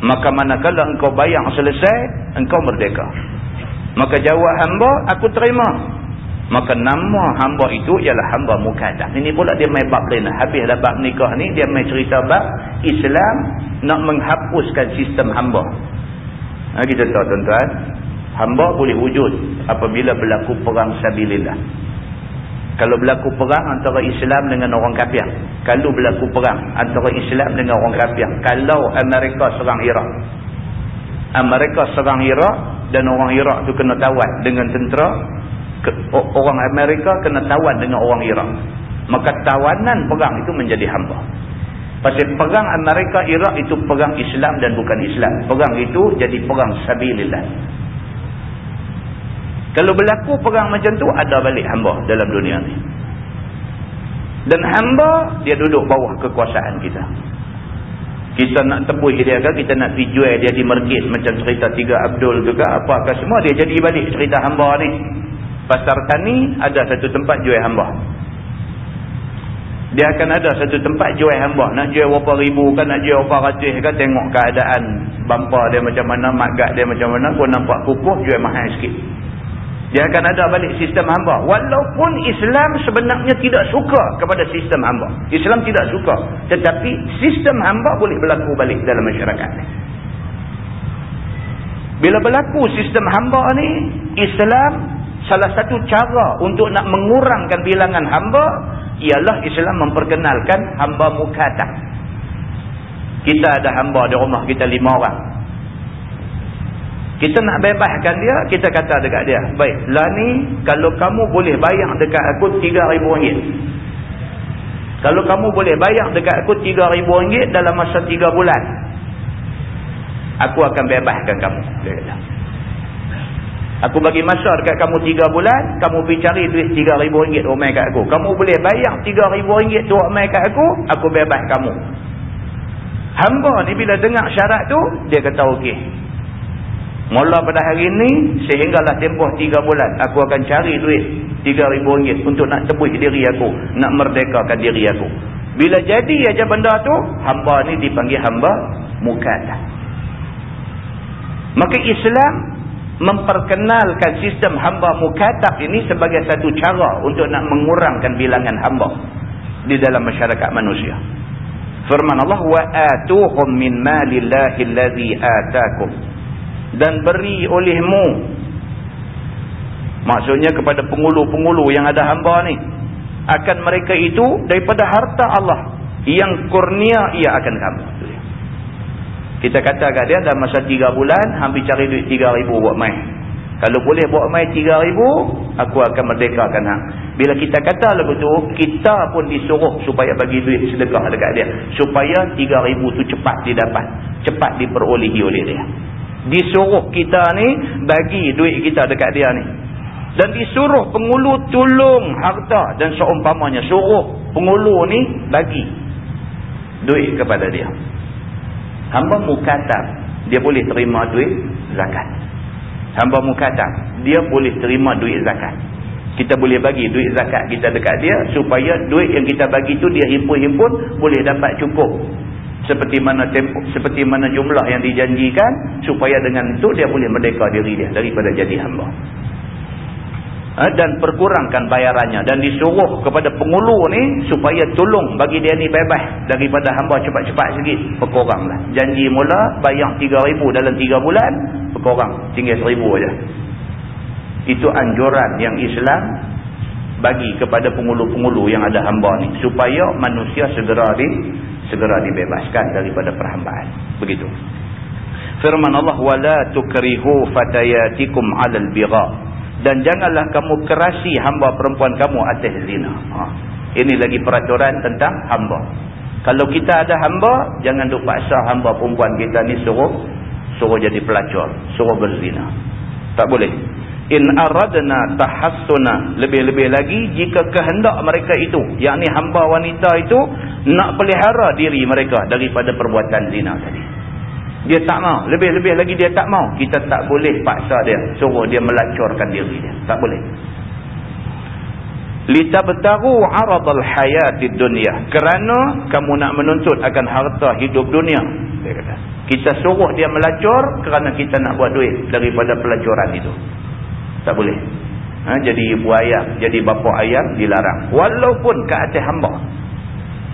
Maka manakala engkau bayang selesai engkau merdeka. Maka jawab hamba aku terima. Maka nama hamba itu ialah hamba mukatab ini pula dia main bab lain. Habis dah bab nikah ni dia main cerita bab Islam nak menghapuskan sistem hamba. Ha, kita tahu tuan-tuan hamba boleh wujud apabila berlaku perang sabilillah. Kalau berlaku perang antara Islam dengan orang kafir. Kalau berlaku perang antara Islam dengan orang kafir. Kalau Amerika serang Iraq. Amerika serang Iraq dan orang Iraq tu kena tawan dengan tentera. Orang Amerika kena tawan dengan orang Iraq. Maka tawanan perang itu menjadi hamba. Pasal perang Amerika Iraq itu perang Islam dan bukan Islam. Perang itu jadi perang sabilillah. Kalau berlaku perang macam tu, ada balik hamba dalam dunia ni. Dan hamba, dia duduk bawah kekuasaan kita. Kita nak tepuh dia ke, kita nak jual dia di market macam cerita Tiga Abdul ke apakah semua, dia jadi balik cerita hamba ni. Pasar Tani, ada satu tempat jual hamba. Dia akan ada satu tempat jual hamba. Nak jual berapa ribu kan, nak jual berapa ratus kan, tengok keadaan bumper dia macam mana, magat dia macam mana, pun nampak kukuh, jual mahal sikit. Dia akan ada balik sistem hamba. Walaupun Islam sebenarnya tidak suka kepada sistem hamba. Islam tidak suka. Tetapi sistem hamba boleh berlaku balik dalam masyarakat. Bila berlaku sistem hamba ni, Islam salah satu cara untuk nak mengurangkan bilangan hamba, ialah Islam memperkenalkan hamba mukatak. Kita ada hamba di rumah kita lima orang. Kita nak bebaskan dia, kita kata dekat dia. Baik, lah ni kalau kamu boleh bayar dekat aku RM3,000. Kalau kamu boleh bayar dekat aku RM3,000 dalam masa 3 bulan. Aku akan bebaskan kamu. Dia kata. Aku bagi masa dekat kamu 3 bulan, kamu pergi cari duit RM3,000 rumah kat aku. Kamu boleh bayar RM3,000 tu rumah kat aku, aku bebas kamu. Hamba ni bila dengar syarat tu, dia kata okey. Mula pada hari ini, sehinggalah tempoh tiga bulan, aku akan cari duit tiga ribu ringgit untuk nak tebus diri aku, nak merdekakan diri aku. Bila jadi aja benda tu, hamba ni dipanggil hamba mukata. Maka Islam memperkenalkan sistem hamba mukatab ini sebagai satu cara untuk nak mengurangkan bilangan hamba di dalam masyarakat manusia. Firman Allah wa atuhum min malillahi allazi ataakum dan beri olehmu maksudnya kepada pengulu-pengulu yang ada hamba ni akan mereka itu daripada harta Allah yang kurnia ia akan kamu kita kata kat dia dalam masa 3 bulan hampir cari duit 3 ribu buat main kalau boleh buat mai 3000, aku akan merdekakan hang. Bila kita kata lagu tu, kita pun disuruh supaya bagi duit sedekah dekat dia. Supaya 3000 tu cepat didapat. Cepat diperolehi oleh dia. Disuruh kita ni bagi duit kita dekat dia ni. Dan disuruh pengulu tolong harta dan seumpamanya. Suruh pengulu ni bagi duit kepada dia. Hamba mukatab, dia boleh terima duit zakat hamba mukatab dia boleh terima duit zakat kita boleh bagi duit zakat kita dekat dia supaya duit yang kita bagi tu dia himpun-himpun boleh dapat cukup seperti mana tempoh, seperti mana jumlah yang dijanjikan supaya dengan itu dia boleh merdeka diri dia daripada jadi hamba. Ha, dan perkurangkan bayarannya dan disuruh kepada pengulu ni supaya tolong bagi dia ni bebas daripada hamba cepat-cepat sikit. Perkuranglah janji mula bayar 3000 dalam 3 bulan perkurang tinggal 1000 aja. Itu anjuran yang Islam bagi kepada pengulu-pengulu yang ada hamba ni supaya manusia segera di segera dibebaskan daripada perhambaan begitu firman Allah wala tukrihu fatayatikum 'alal bigha dan janganlah kamu kerasi hamba perempuan kamu atas zina. Ha. Ini lagi peraturan tentang hamba. Kalau kita ada hamba, jangan duk paksa hamba perempuan kita ni suruh suruh jadi pelacur, suruh berzina. Tak boleh. In aradna tahassuna. Lebih-lebih lagi jika kehendak mereka itu, yakni hamba wanita itu nak pelihara diri mereka daripada perbuatan zina tadi. Dia tak mau. Lebih-lebih lagi dia tak mau. Kita tak boleh paksa dia. Suruh dia melacurkan diri dia. Tak boleh. Litabtaru aradal hayatid dunya kerana kamu nak menuntut akan harta hidup dunia. Dia kata kita suruh dia melacur kerana kita nak buat duit daripada pelacuran itu tak boleh ha, jadi ibu ayam jadi bapa ayam dilarang walaupun ke atas hamba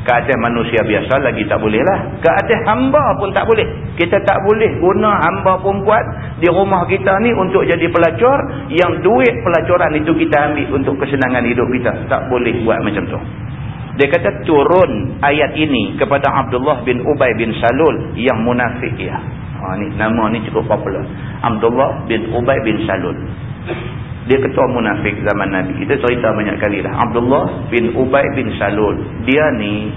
ke atas manusia biasa lagi tak boleh lah. Ke atas hamba pun tak boleh. Kita tak boleh guna hamba perempuan di rumah kita ni untuk jadi pelacur. Yang duit pelacuran itu kita ambil untuk kesenangan hidup kita. Tak boleh buat macam tu. Dia kata turun ayat ini kepada Abdullah bin Ubay bin Salul yang munafik ya. Ha, ni, nama ni cukup popular. Abdullah bin Ubay bin Salul. Dia ketua munafik zaman Nabi. Kita cerita banyak kali dah. Abdullah bin Ubay bin Salul. Dia ni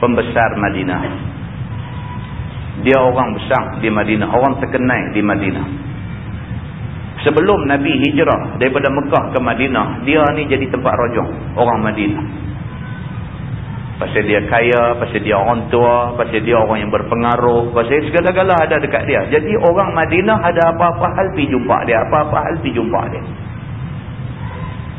pembesar Madinah. Dia orang besar di Madinah. Orang terkenal di Madinah. Sebelum Nabi hijrah daripada Mekah ke Madinah. Dia ni jadi tempat rojong. Orang Madinah. Pasal dia kaya, pasal dia orang tua, pasal dia orang yang berpengaruh, pasal segala-gala ada dekat dia. Jadi orang Madinah ada apa-apa hal pergi jumpa dia, apa-apa hal pergi jumpa dia.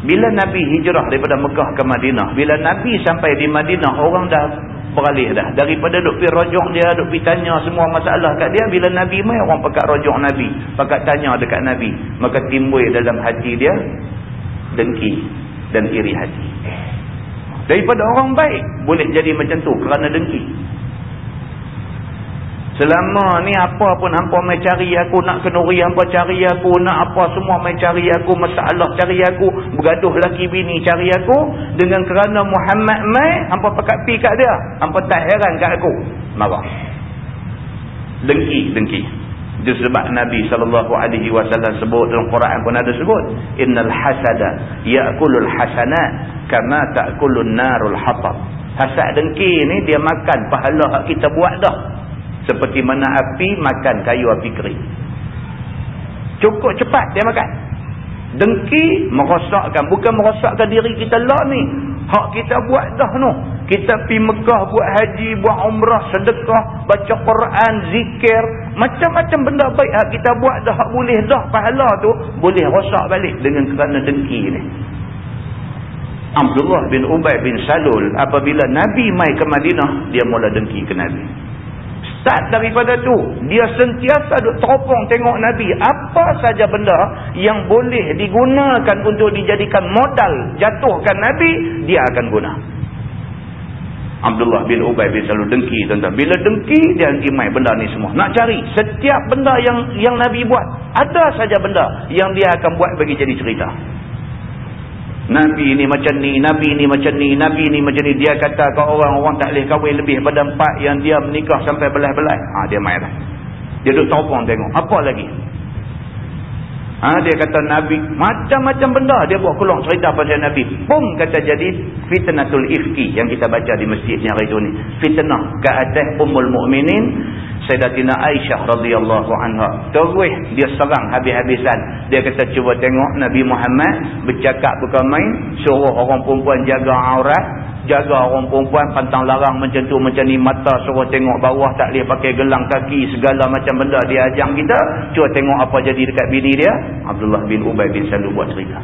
Bila Nabi hijrah daripada Mekah ke Madinah, bila Nabi sampai di Madinah, orang dah beralih dah. Daripada duk pergi rojok dia, duk pergi tanya semua masalah kat dia, bila Nabi mai orang pakat rojok Nabi, pakat tanya dekat Nabi. Maka timbul dalam hati dia, dengki dan iri hati. Daripada orang baik boleh jadi macam tu kerana dengki. Selama ni apa pun hampa mai cari aku nak kenuri hampa cari aku nak apa semua mai cari aku masalah cari aku bergaduh laki bini cari aku dengan kerana Muhammad mai hampa pakat pi kat dia. Hampa tak heran kat aku. Marah. Dengki dengki itu sebab Nabi SAW sebut dalam Quran pun ada sebut innal hasada ya'kulul hasanat kama ta'kulun narul hatab. Hasad dengki ni dia makan pahala kita buat dah. Seperti mana api makan kayu api kering. Cukup cepat dia makan. Dengki merosakkan bukan merosakkan diri kita lah ni hak kita buat dah no kita pi Mekah buat haji buat umrah sedekah baca Quran zikir. Macam-macam benda baik hak kita buat dah hak boleh dah pahala tu boleh rosak balik dengan kerana dengki ni. Abdullah bin Ubay bin Salul apabila Nabi mai ke Madinah dia mula dengki ke Nabi Start daripada tu. Dia sentiasa duk teropong tengok Nabi. Apa saja benda yang boleh digunakan untuk dijadikan modal jatuhkan Nabi, dia akan guna. Abdullah bin Ubay bin selalu dengki tentang bila dengki dia nanti main benda ni semua nak cari setiap benda yang yang Nabi buat ada saja benda yang dia akan buat bagi jadi cerita Nabi ni macam ni, Nabi ni macam ni, Nabi ni macam ni. Dia kata ke orang, orang tak boleh kahwin lebih pada empat yang dia menikah sampai belah-belah. Ha, dia main dah. Dia duduk topong tengok. Apa lagi? Ha, dia kata Nabi, macam-macam benda dia buat keluar cerita pasal Nabi. Pum kata jadi fitnatul ifki yang kita baca di masjidnya hari itu ni. Fitnah ke atas umul mu'minin Sayyidatina Aisyah radhiyallahu anha. Terus dia serang habis-habisan. Dia kata cuba tengok Nabi Muhammad bercakap bukan main, suruh orang perempuan jaga aurat, jaga orang perempuan pantang larang macam tu macam ni mata suruh tengok bawah tak boleh pakai gelang kaki segala macam benda dia ajang kita. Cuba tengok apa jadi dekat bini dia. Abdullah bin Ubay bin Salul buat cerita.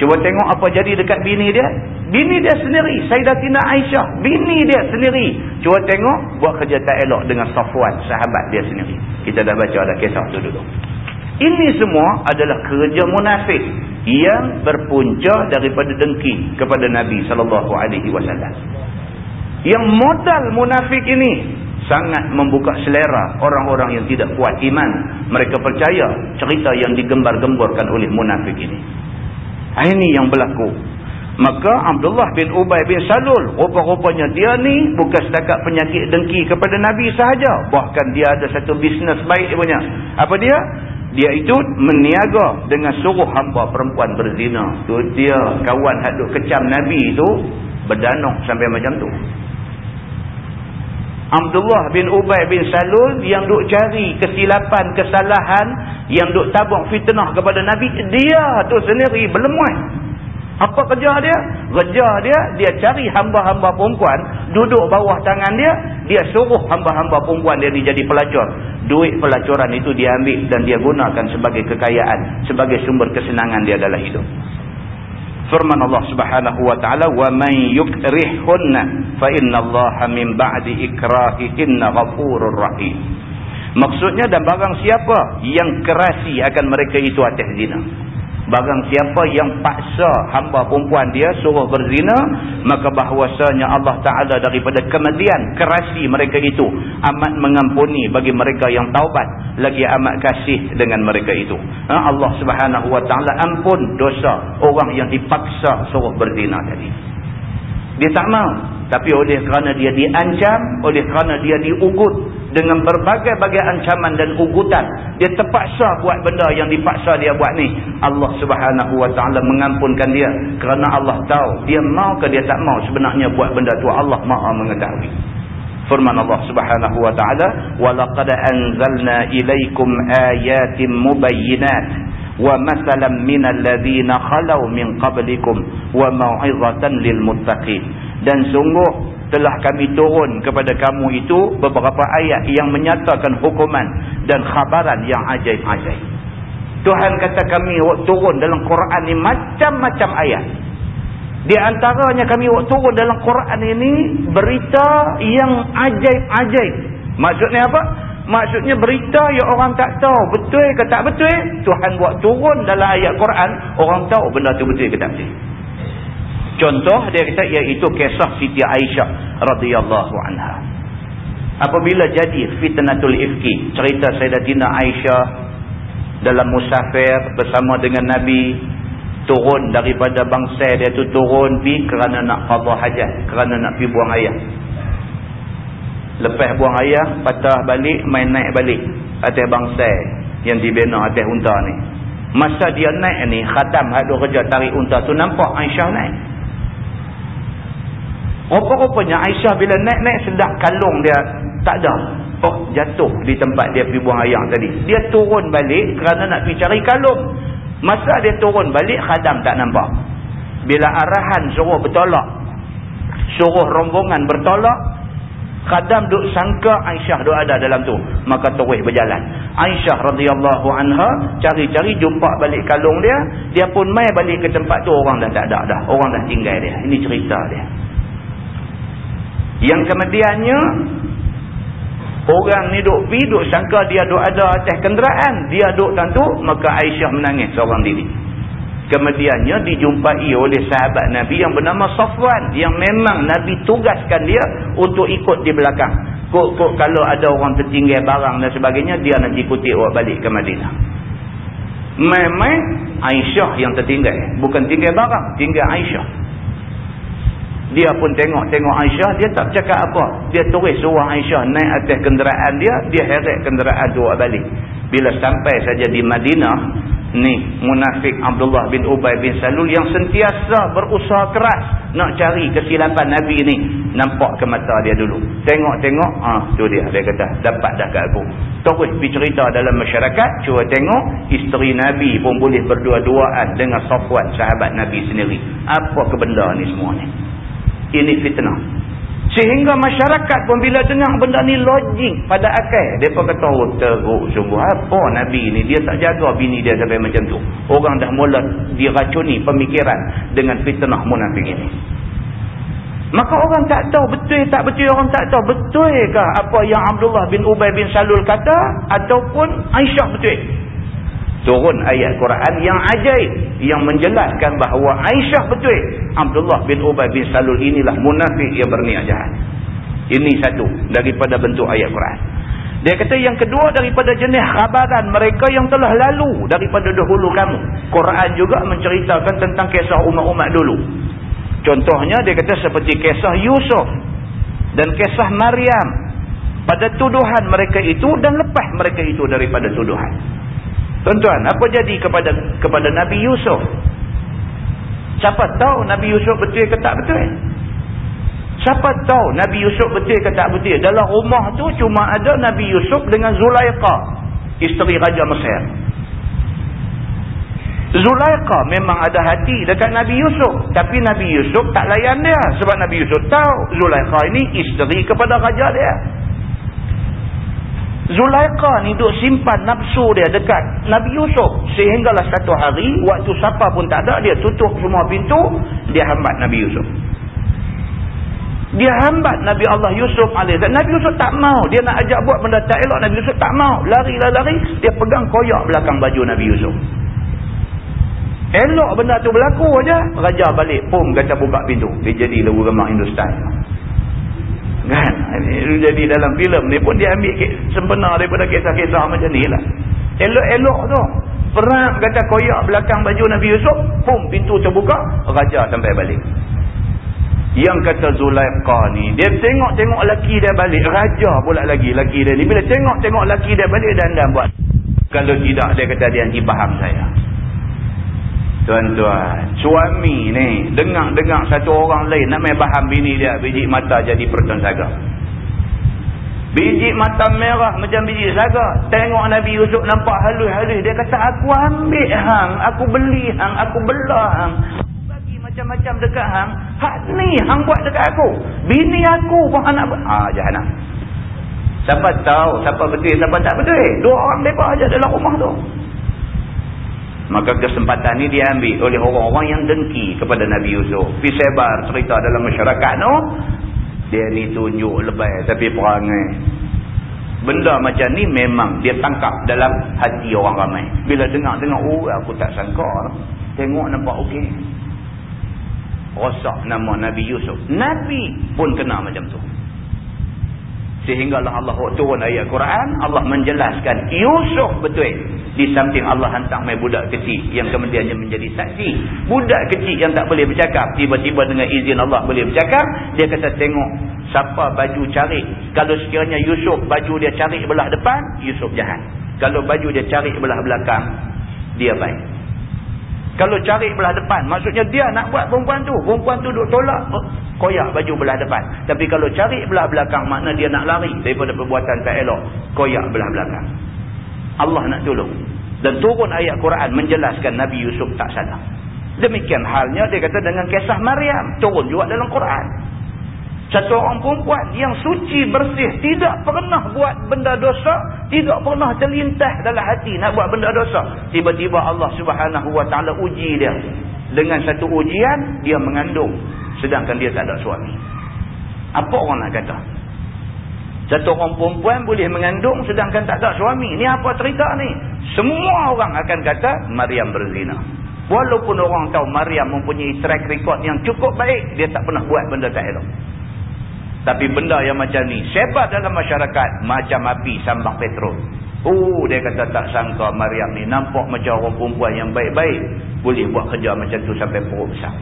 Cuba tengok apa jadi dekat bini dia. Bini dia sendiri. Sayyidatina Aisyah. Bini dia sendiri. Cuba tengok. Buat kerja tak elok dengan Safwan. Sahabat dia sendiri. Kita dah baca ada kisah tu dulu. Ini semua adalah kerja munafik. Yang berpunca daripada dengki kepada Nabi SAW. Yang modal munafik ini. Sangat membuka selera orang-orang yang tidak kuat iman. Mereka percaya cerita yang digembar-gemborkan oleh munafik ini. Ini yang berlaku. Maka Abdullah bin Ubay bin Salul, rupa-rupanya dia ni bukan setakat penyakit dengki kepada Nabi sahaja. Bahkan dia ada satu bisnes baik punya. Apa dia? Dia itu meniaga dengan suruh hamba perempuan berzina. Tu dia kawan haduk kecam Nabi itu berdanuk sampai macam tu. Abdullah bin Ubay bin Salul yang duk cari kesilapan, kesalahan, yang duk tabung fitnah kepada Nabi, dia tu sendiri berlemuan. Apa kerja dia? Kerja dia, dia cari hamba-hamba perempuan, duduk bawah tangan dia, dia suruh hamba-hamba perempuan dia jadi pelacur. Duit pelacuran itu dia ambil dan dia gunakan sebagai kekayaan, sebagai sumber kesenangan dia dalam hidup firman Allah Subhanahu wa taala wa man yukrihunna fa innallaha min ba'di ikrahihinna ghafurur rahim. Maksudnya dan barang siapa yang kerasi akan mereka itu atas zina Barang siapa yang paksa hamba perempuan dia suruh berzina, maka bahwasanya Allah Ta'ala daripada kemudian kerasi mereka itu amat mengampuni bagi mereka yang taubat. Lagi amat kasih dengan mereka itu. Ha? Allah Subhanahu Wa Ta'ala ampun dosa orang yang dipaksa suruh berzina tadi. Dia tak mau. Tapi oleh kerana dia diancam, oleh kerana dia diugut dengan berbagai-bagai ancaman dan ugutan, dia terpaksa buat benda yang dipaksa dia buat ni. Allah Subhanahu Wa Taala mengampunkan dia kerana Allah tahu dia mau ke dia tak mau sebenarnya buat benda tu Allah Maha mengetahui. Firman Allah Subhanahu Wa Taala, "Wa laqad anzalna ilaikum ayatin mubayyinat ladzina khalau min qablikum wa mau'izatan lil muttaqin." dan sungguh telah kami turun kepada kamu itu beberapa ayat yang menyatakan hukuman dan khabaran yang ajaib-ajaib. Tuhan kata kami turun dalam Quran ini macam-macam ayat. Di antaranya kami turun dalam Quran ini berita yang ajaib-ajaib. Maksudnya apa? Maksudnya berita yang orang tak tahu betul ke tak betul. Tuhan buat turun dalam ayat Quran. Orang tahu benda tu betul ke tak betul. Contoh dia kata iaitu kisah Siti Aisyah radhiyallahu anha. Apabila jadi fitnatul ifki, cerita Sayyidatina Aisyah dalam musafir bersama dengan Nabi turun daripada bangsa dia tu turun pi kerana nak qada hajat, kerana nak pi buang air. Lepas buang air, patah balik, main naik balik atas bangsa yang dibina atas unta ni. Masa dia naik ni, khatam hadu kerja tarik unta tu nampak Aisyah naik. Rupa-rupanya Aisyah bila naik-naik sedap kalung dia tak ada. Oh jatuh di tempat dia pergi buang air tadi. Dia turun balik kerana nak pergi cari kalung. Masa dia turun balik khadam tak nampak. Bila arahan suruh bertolak. Suruh rombongan bertolak. Khadam duk sangka Aisyah duk ada dalam tu. Maka terus berjalan. Aisyah radhiyallahu anha cari-cari jumpa balik kalung dia. Dia pun mai balik ke tempat tu orang dah tak ada dah. Orang dah tinggal dia. Ini cerita dia. Yang kemudiannya orang ni duk pi duk sangka dia duk ada atas kenderaan, dia duk tentu maka Aisyah menangis seorang diri. Kemudiannya dijumpai oleh sahabat Nabi yang bernama Safwan yang memang Nabi tugaskan dia untuk ikut di belakang. Kok-kok kalau ada orang tertinggal barang dan sebagainya dia nak ikuti awak balik ke Madinah. Main-main Aisyah yang tertinggal. Bukan tinggal barang. Tinggal Aisyah. Dia pun tengok-tengok Aisyah. Dia tak cakap apa. Dia tulis suruh Aisyah naik atas kenderaan dia. Dia heret kenderaan tu balik. Bila sampai saja di Madinah ni munafik Abdullah bin Ubay bin Salul yang sentiasa berusaha keras nak cari kesilapan Nabi ni. Nampak ke mata dia dulu. Tengok-tengok ah tu dia. Dia kata dapat dah kat aku. Terus pergi cerita dalam masyarakat cuba tengok isteri Nabi pun boleh berdua-duaan dengan Safwan sahabat Nabi sendiri. Apa kebenda ni semua ni ini fitnah Sehingga masyarakat pun bila dengar benda ni logik pada akal. Mereka kata, oh teruk sungguh. Apa Nabi ni? Dia tak jaga bini dia sampai macam tu. Orang dah mula diracuni pemikiran dengan fitnah munafik ini. Maka orang tak tahu betul tak betul orang tak tahu betulkah apa yang Abdullah bin Ubay bin Salul kata ataupun Aisyah betul turun ayat Quran yang ajaib yang menjelaskan bahawa Aisyah betul. Abdullah bin Ubay bin Salul inilah munafik yang berniat jahat. Ini satu daripada bentuk ayat Quran. Dia kata yang kedua daripada jenis khabaran mereka yang telah lalu daripada dahulu kamu. Quran juga menceritakan tentang kisah umat-umat dulu. Contohnya dia kata seperti kisah Yusuf dan kisah Maryam. Pada tuduhan mereka itu dan lepas mereka itu daripada tuduhan Tuan-tuan, apa jadi kepada kepada Nabi Yusuf? Siapa tahu Nabi Yusuf betul ke tak betul? Siapa tahu Nabi Yusuf betul ke tak betul? Dalam rumah tu cuma ada Nabi Yusuf dengan Zulaika, isteri Raja Mesir. Zulaika memang ada hati dekat Nabi Yusuf. Tapi Nabi Yusuf tak layan dia. Sebab Nabi Yusuf tahu Zulaika ini isteri kepada Raja dia. Zulaika ni duk simpan nafsu dia dekat Nabi Yusuf. Sehinggalah satu hari, waktu siapa pun tak ada, dia tutup semua pintu, dia hambat Nabi Yusuf. Dia hambat Nabi Allah Yusuf AS. Nabi Yusuf tak mau. Dia nak ajak buat benda tak elok. Nabi Yusuf tak mau. Lari-lari, lari dia pegang koyak belakang baju Nabi Yusuf. Elok benda tu berlaku aja. Raja balik, pum, kata buka pintu. Dia jadi lewu remak Hindustan. Kan? Jadi dalam filem ni pun dia ambil sempena daripada kisah-kisah macam ni lah. Elok-elok tu. Perang kata koyak belakang baju Nabi Yusuf. Pum, pintu terbuka. Raja sampai balik. Yang kata Zulaika ni. Dia tengok-tengok laki dia balik. Raja pula lagi laki dia ni. Bila tengok-tengok laki dia balik dan dan buat. Kalau tidak dia kata dia faham saya. Tuan-tuan, suami ni dengar-dengar satu orang lain nak main bahan bini dia, biji mata jadi perutun saga. Biji mata merah macam biji saga. Tengok Nabi Yusuf nampak halus-halus. Dia kata, aku ambil hang, aku beli hang, aku belah hang. Bagi macam-macam dekat hang. Hak ni hang buat dekat aku. Bini aku pun anak... Ah, jahanam. Siapa tahu, siapa betul, siapa tak betul. Dua orang mereka aja dalam rumah tu. Maka kesempatan ni diambil oleh orang-orang yang dengki kepada Nabi Yusuf. Pergi sebar cerita dalam masyarakat tu. Dia ni tunjuk lebay tapi perangai. Benda macam ni memang dia tangkap dalam hati orang ramai. Bila dengar-dengar, oh aku tak sangka. Tengok nampak okey. Rosak nama Nabi Yusuf. Nabi pun kena macam tu. Sehinggalah Allah turun ayat Quran. Allah menjelaskan Yusuf betul. Di samping Allah hantar main budak kecil. Yang kemudiannya menjadi saksi. Budak kecil yang tak boleh bercakap. Tiba-tiba dengan izin Allah boleh bercakap. Dia kata tengok. Siapa baju cari. Kalau sekiranya Yusuf baju dia cari belah depan. Yusuf jahat. Kalau baju dia cari belah belakang. Dia baik. Kalau cari belah depan. Maksudnya dia nak buat perempuan tu. Perempuan tu duk tolak koyak baju belah depan. Tapi kalau cari belah belakang, makna dia nak lari daripada perbuatan tak elok. Koyak belah belakang. Allah nak tolong. Dan turun ayat Quran menjelaskan Nabi Yusuf tak salah. Demikian halnya dia kata dengan kisah Maryam. Turun juga dalam Quran. Satu orang perempuan yang suci bersih. Tidak pernah buat benda dosa. Tidak pernah terlintas dalam hati nak buat benda dosa. Tiba-tiba Allah subhanahu wa ta'ala uji dia. Dengan satu ujian, dia mengandung sedangkan dia tak ada suami. Apa orang nak kata? Satu orang perempuan boleh mengandung sedangkan tak ada suami. Ni apa cerita ni? Semua orang akan kata Maryam berzina. Walaupun orang tahu Maryam mempunyai track record yang cukup baik, dia tak pernah buat benda tak elok. Tapi benda yang macam ni, sebat dalam masyarakat macam api sambang petrol. Oh, dia kata tak sangka Maryam ni nampak macam orang perempuan yang baik-baik. Boleh buat kerja macam tu sampai perut besar.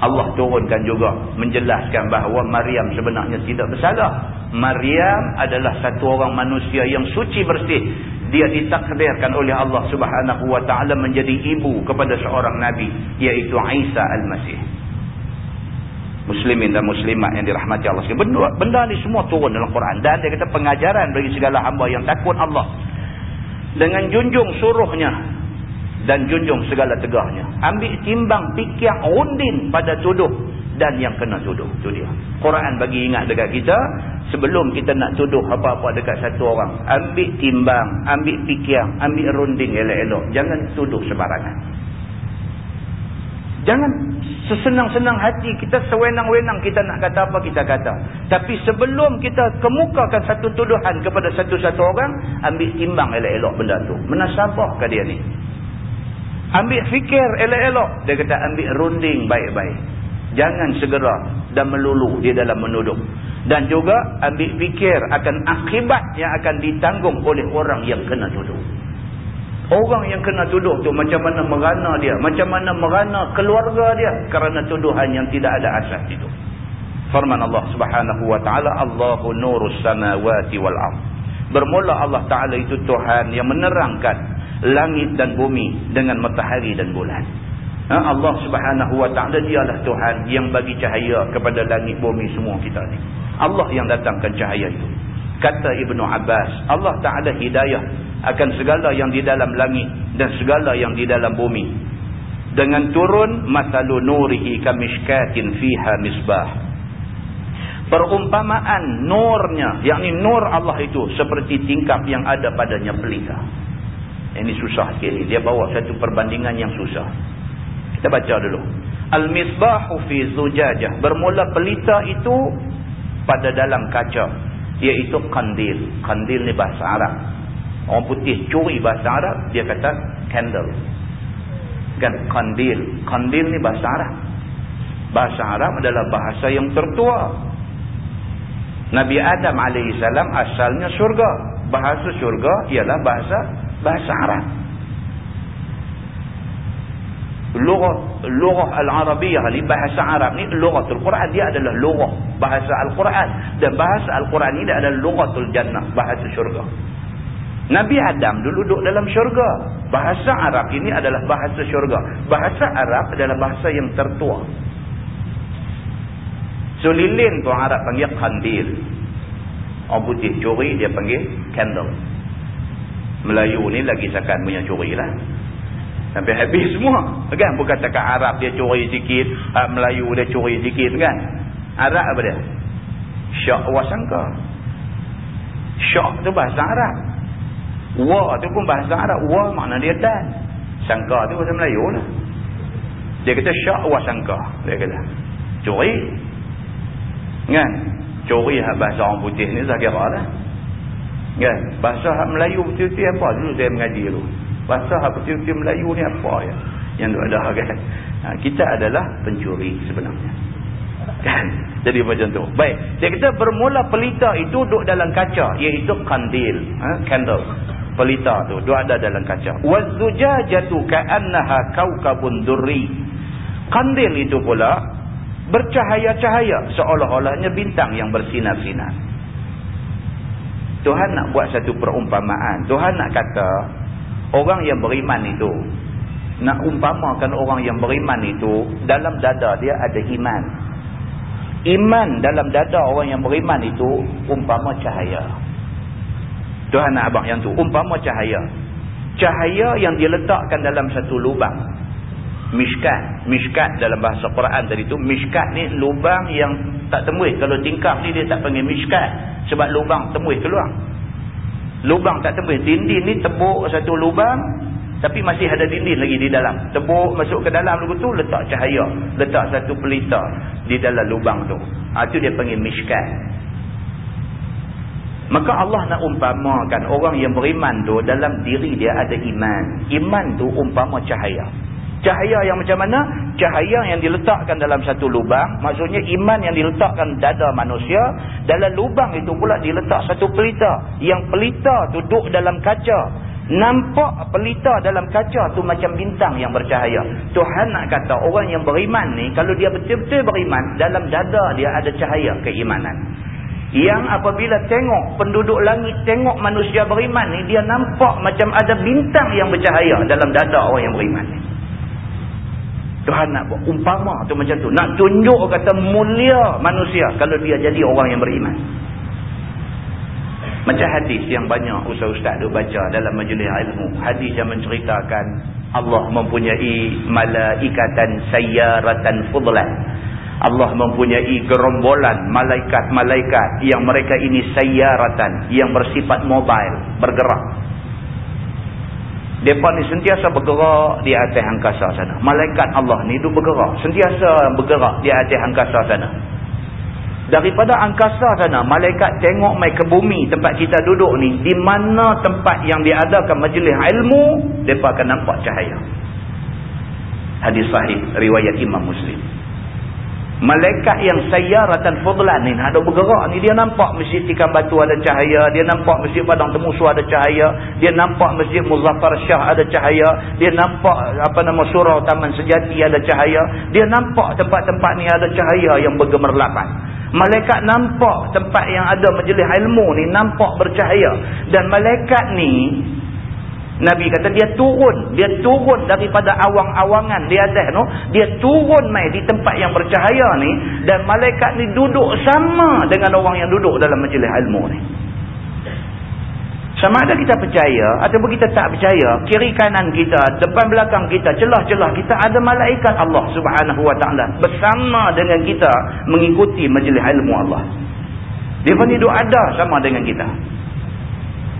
Allah turunkan juga menjelaskan bahawa Maryam sebenarnya tidak bersalah. Maryam adalah satu orang manusia yang suci bersih. Dia ditakdirkan oleh Allah subhanahu wa ta'ala menjadi ibu kepada seorang Nabi. Iaitu Isa Al-Masih. Muslimin dan muslimat yang dirahmati Allah. Benda, benda ni semua turun dalam Quran. Dan dia kata pengajaran bagi segala hamba yang takut Allah. Dengan junjung suruhnya dan junjung segala tegahnya. Ambil timbang fikir undin pada tuduh dan yang kena tuduh. Itu dia. Quran bagi ingat dekat kita, sebelum kita nak tuduh apa-apa dekat satu orang, ambil timbang, ambil fikir, ambil runding elok-elok. Jangan tuduh sebarangan. Jangan sesenang-senang hati kita sewenang-wenang kita nak kata apa kita kata. Tapi sebelum kita kemukakan satu tuduhan kepada satu-satu orang, ambil timbang elok-elok benda tu. Menasabahkah dia ni? Ambil fikir elok-elok. Dia kata ambil runding baik-baik. Jangan segera dan melulu di dalam menuduh. Dan juga ambil fikir akan akibat yang akan ditanggung oleh orang yang kena tuduh. Orang yang kena tuduh tu macam mana merana dia. Macam mana merana keluarga dia. Kerana tuduhan yang tidak ada asas itu. Firman Allah subhanahu wa ta'ala. Allahu nurus samawati wal'am. Bermula Allah ta'ala itu Tuhan yang menerangkan langit dan bumi dengan matahari dan bulan. Ha? Allah subhanahu wa ta'ala dialah Tuhan yang bagi cahaya kepada langit bumi semua kita ni. Allah yang datangkan cahaya itu. Kata Ibnu Abbas, Allah Ta'ala hidayah akan segala yang di dalam langit dan segala yang di dalam bumi. Dengan turun, Mathalu nurihi kamishkatin fiha misbah. Perumpamaan nurnya, yakni nur Allah itu seperti tingkap yang ada padanya pelita. Ini susah sikit. Dia bawa satu perbandingan yang susah. Kita baca dulu. Al-misbahu fi zujajah. Bermula pelita itu pada dalam kaca. Iaitu kandil. Kandil ni bahasa Arab. Orang putih curi bahasa Arab. Dia kata candle. Kan kandil. Kandil ni bahasa Arab. Bahasa Arab adalah bahasa yang tertua. Nabi Adam AS asalnya syurga. Bahasa syurga ialah bahasa bahasa Arab. Lughah lughah al-Arabiyah ni bahasa Arab ni lughatul Quran dia adalah lughah bahasa Al-Quran dan bahasa Al-Quran ni dia adalah lughatul jannah bahasa syurga. Nabi Adam dulu duduk dalam syurga. Bahasa Arab ini adalah bahasa syurga. Bahasa Arab adalah bahasa yang tertua. So lilin tu Arab panggil kandil. Orang putih curi dia panggil candle. Melayu ni lagi sakan punya curi lah. Sampai habis semua. Kan? Bukan cakap Arab dia curi sikit. Melayu dia curi sikit kan. Arab apa dia? Syak wasangka. Syak tu bahasa Arab. Wa tu pun bahasa Arab. Wa makna dia dan. Sangka tu bahasa Melayu lah. Dia kata syak wasangka. Dia kata. Curi. Kan? Curi bahasa orang putih ni saya kira lah. Kan? Bahasa Melayu betul-betul apa dulu saya mengaji tu. Bahasa hak betul-betul Melayu ni apa ya? Yang ada kan? Ha, kita adalah pencuri sebenarnya. Kan? Jadi macam tu. Baik. Dia kata bermula pelita itu duduk dalam kaca. Iaitu kandil. Ha? Candle. Pelita tu. Duduk ada dalam kaca. وَالزُّجَاجَةُ كَأَنَّهَا كَوْكَبٌ دُرِّي Kandil itu pula bercahaya-cahaya seolah-olahnya bintang yang bersinar-sinar. Tuhan nak buat satu perumpamaan. Tuhan nak kata orang yang beriman itu nak umpamakan orang yang beriman itu dalam dada dia ada iman. Iman dalam dada orang yang beriman itu umpama cahaya. Tuhan nak abang yang tu umpama cahaya. Cahaya yang diletakkan dalam satu lubang. Mishkat. Mishkat dalam bahasa Quran tadi tu. Mishkat ni lubang yang tak tembus. Kalau tingkap ni dia tak panggil mishkat. Sebab lubang tembus keluar. Lubang tak tembus. Dinding ni tebuk satu lubang. Tapi masih ada dinding lagi di dalam. Tebuk masuk ke dalam lagu tu letak cahaya. Letak satu pelita di dalam lubang tu. Itu dia panggil mishkat. Maka Allah nak umpamakan orang yang beriman tu dalam diri dia ada iman. Iman tu umpama cahaya. Cahaya yang macam mana? Cahaya yang diletakkan dalam satu lubang. Maksudnya iman yang diletakkan dada manusia. dalam lubang itu pula diletak satu pelita yang pelita duduk dalam kaca nampak pelita dalam kaca tu macam bintang yang bercahaya Tuhan nak kata orang yang beriman ni kalau dia betul-betul beriman dalam dada dia ada cahaya keimanan yang apabila tengok penduduk langit tengok manusia beriman ni dia nampak macam ada bintang yang bercahaya dalam dada orang yang beriman ni Tuhan nak buat umpama tu macam tu nak tunjuk kata mulia manusia kalau dia jadi orang yang beriman macam hadis yang banyak ustaz-ustaz tu baca dalam majlis ilmu. Hadis yang menceritakan Allah mempunyai malaikatan sayyaratan fudlan. Allah mempunyai gerombolan malaikat-malaikat yang mereka ini sayyaratan. Yang bersifat mobile, bergerak. Mereka ni sentiasa bergerak di atas angkasa sana. Malaikat Allah ni tu bergerak. Sentiasa bergerak di atas angkasa sana daripada angkasa sana malaikat tengok mai ke bumi tempat kita duduk ni di mana tempat yang diadakan majlis ilmu mereka akan nampak cahaya hadis sahih riwayat imam muslim malaikat yang sayyaratan fudlan ni ada bergerak ni dia nampak masjid tikam batu ada cahaya dia nampak masjid padang temusu ada cahaya dia nampak masjid muzaffar syah ada cahaya dia nampak apa nama surau taman sejati ada cahaya dia nampak tempat-tempat ni ada cahaya yang bergemerlapan Malaikat nampak tempat yang ada majlis ilmu ni nampak bercahaya. Dan malaikat ni, Nabi kata dia turun. Dia turun daripada awang-awangan di atas tu. Dia turun mai di tempat yang bercahaya ni. Dan malaikat ni duduk sama dengan orang yang duduk dalam majlis ilmu ni. Sama ada kita percaya ataupun kita tak percaya, kiri kanan kita, depan belakang kita, celah-celah kita ada malaikat Allah Subhanahu Wa Taala bersama dengan kita mengikuti majlis ilmu Allah. Dia pun hidup ada sama dengan kita.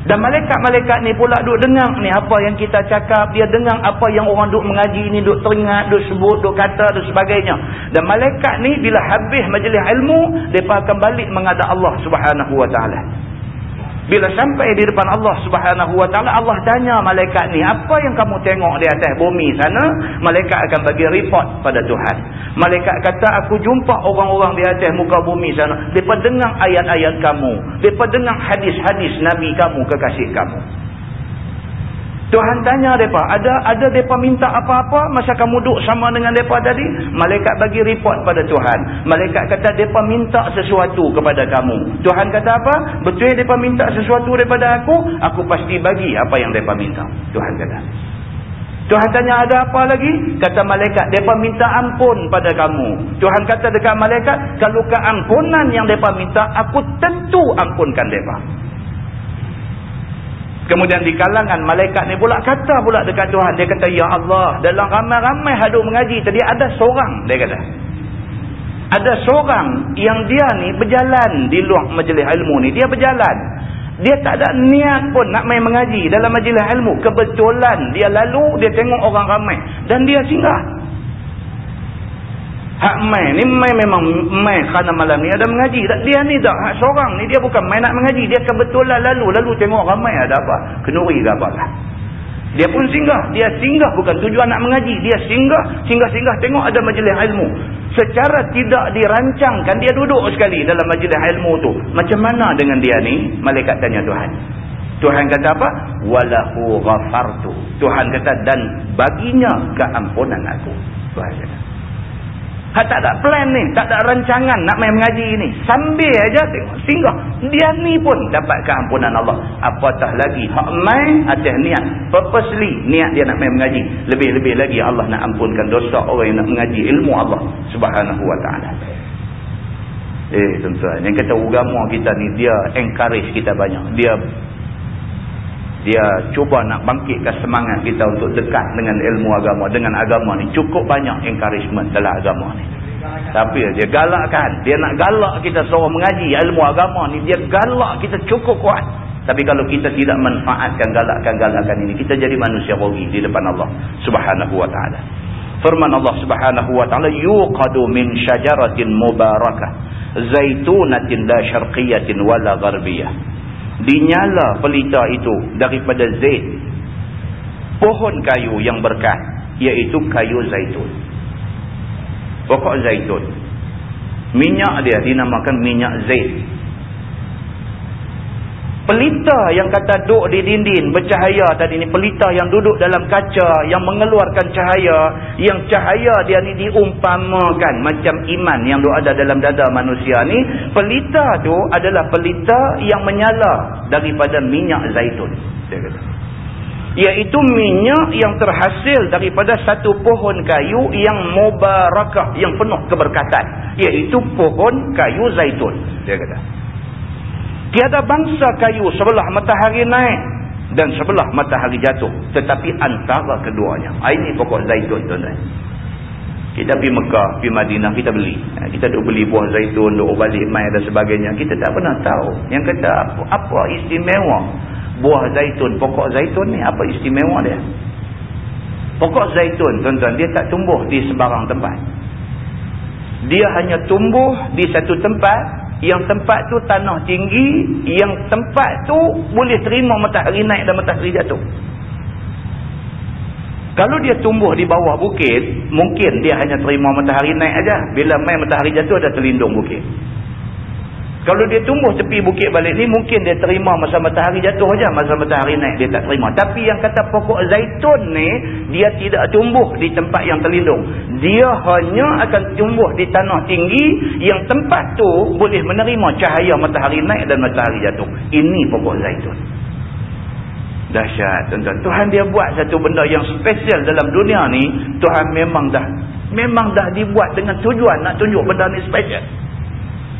Dan malaikat-malaikat ni pula duk dengar ni apa yang kita cakap, dia dengar apa yang orang duk mengaji ni, duk teringat, duk sebut, duk kata dan sebagainya. Dan malaikat ni bila habis majlis ilmu, depa akan balik menghadap Allah Subhanahu Wa Taala. Bila sampai di depan Allah subhanahu wa ta'ala, Allah tanya malaikat ni, apa yang kamu tengok di atas bumi sana? Malaikat akan bagi report pada Tuhan. Malaikat kata, aku jumpa orang-orang di atas muka bumi sana. Mereka dengar ayat-ayat kamu. Mereka dengar hadis-hadis Nabi kamu, kekasih kamu. Tuhan tanya mereka, ada ada mereka minta apa-apa masa kamu duduk sama dengan mereka tadi? Malaikat bagi report pada Tuhan. Malaikat kata mereka minta sesuatu kepada kamu. Tuhan kata apa? Betul mereka minta sesuatu daripada aku? Aku pasti bagi apa yang mereka minta. Tuhan kata. Tuhan tanya ada apa lagi? Kata malaikat, mereka minta ampun pada kamu. Tuhan kata dekat malaikat, kalau keampunan yang mereka minta, aku tentu ampunkan mereka. Kemudian di kalangan malaikat ni pula kata pula dekat Tuhan. Dia kata, Ya Allah, dalam ramai-ramai haduk mengaji tadi ada seorang, dia kata. Ada seorang yang dia ni berjalan di luar majlis ilmu ni. Dia berjalan. Dia tak ada niat pun nak main mengaji dalam majlis ilmu. Kebetulan dia lalu, dia tengok orang ramai. Dan dia singgah. Hak mai ni mai memang mai kerana malam ni ada mengaji. Dia ni tak hak seorang ni dia bukan mai nak mengaji. Dia kebetulan lalu lalu tengok ramai ada apa. Kenuri ke apa lah. Dia pun singgah. Dia singgah bukan tujuan nak mengaji. Dia singgah. Singgah-singgah tengok ada majlis ilmu. Secara tidak dirancangkan dia duduk sekali dalam majlis ilmu tu. Macam mana dengan dia ni? Malaikat tanya Tuhan. Tuhan kata apa? Walahu ghafartu. Tuhan kata dan baginya keampunan aku. Tuhan kata. Ha, tak ada plan ni, tak ada rancangan nak main mengaji ni. Sambil aja tengok singgah. Dia ni pun dapat keampunan Allah. Apatah lagi hak main atas niat. Purposely niat dia nak main mengaji. Lebih-lebih lagi Allah nak ampunkan dosa orang yang nak mengaji ilmu Allah Subhanahu wa taala. Eh tuan-tuan, yang kata agama kita ni dia encourage kita banyak. Dia dia cuba nak bangkitkan semangat kita untuk dekat dengan ilmu agama. Dengan agama ni cukup banyak encouragement dalam agama ni. Tapi dia galakkan. Dia nak galak kita suruh mengaji ilmu agama ni dia galak kita cukup kuat. Tapi kalau kita tidak manfaatkan galakkan-galakkan ini kita jadi manusia rugi di depan Allah subhanahu wa ta'ala. Firman Allah subhanahu wa ta'ala yuqadu min syajaratin mubarakah zaitunatin la syarqiyatin wala gharbiyah dinyala pelita itu daripada zait. Pohon kayu yang berkat iaitu kayu zaitun. Pokok zaitun. Minyak dia dinamakan minyak zait Pelita yang kata duduk di dinding bercahaya tadi ni. Pelita yang duduk dalam kaca. Yang mengeluarkan cahaya. Yang cahaya dia ni diumpamakan. Macam iman yang ada dalam dada manusia ni. Pelita tu adalah pelita yang menyala daripada minyak zaitun. Dia kata. Iaitu minyak yang terhasil daripada satu pohon kayu yang mubarakah. Yang penuh keberkatan. Iaitu pohon kayu zaitun. Dia kata. Tiada bangsa kayu sebelah matahari naik dan sebelah matahari jatuh. Tetapi antara keduanya. Ini pokok zaitun tuan-tuan. Kita pergi Mekah, pergi Madinah, kita beli. Ah, kita duk beli buah zaitun, duk balik mai dan sebagainya. Kita tak pernah tahu. Yang kata apa, apa istimewa buah zaitun, pokok zaitun ni. Apa istimewa dia? Pokok zaitun tuan-tuan, dia tak tumbuh di sebarang tempat. Dia hanya tumbuh di satu tempat yang tempat tu tanah tinggi yang tempat tu boleh terima matahari naik dan matahari jatuh kalau dia tumbuh di bawah bukit mungkin dia hanya terima matahari naik aja. bila main matahari jatuh ada terlindung bukit kalau dia tumbuh tepi bukit balik ni mungkin dia terima masa matahari jatuh aja, masa matahari naik dia tak terima. Tapi yang kata pokok zaitun ni dia tidak tumbuh di tempat yang terlindung. Dia hanya akan tumbuh di tanah tinggi yang tempat tu boleh menerima cahaya matahari naik dan matahari jatuh. Ini pokok zaitun. Dahsyat tuan-tuan. Tuhan dia buat satu benda yang spesial dalam dunia ni, Tuhan memang dah memang dah dibuat dengan tujuan nak tunjuk benda ni spesial.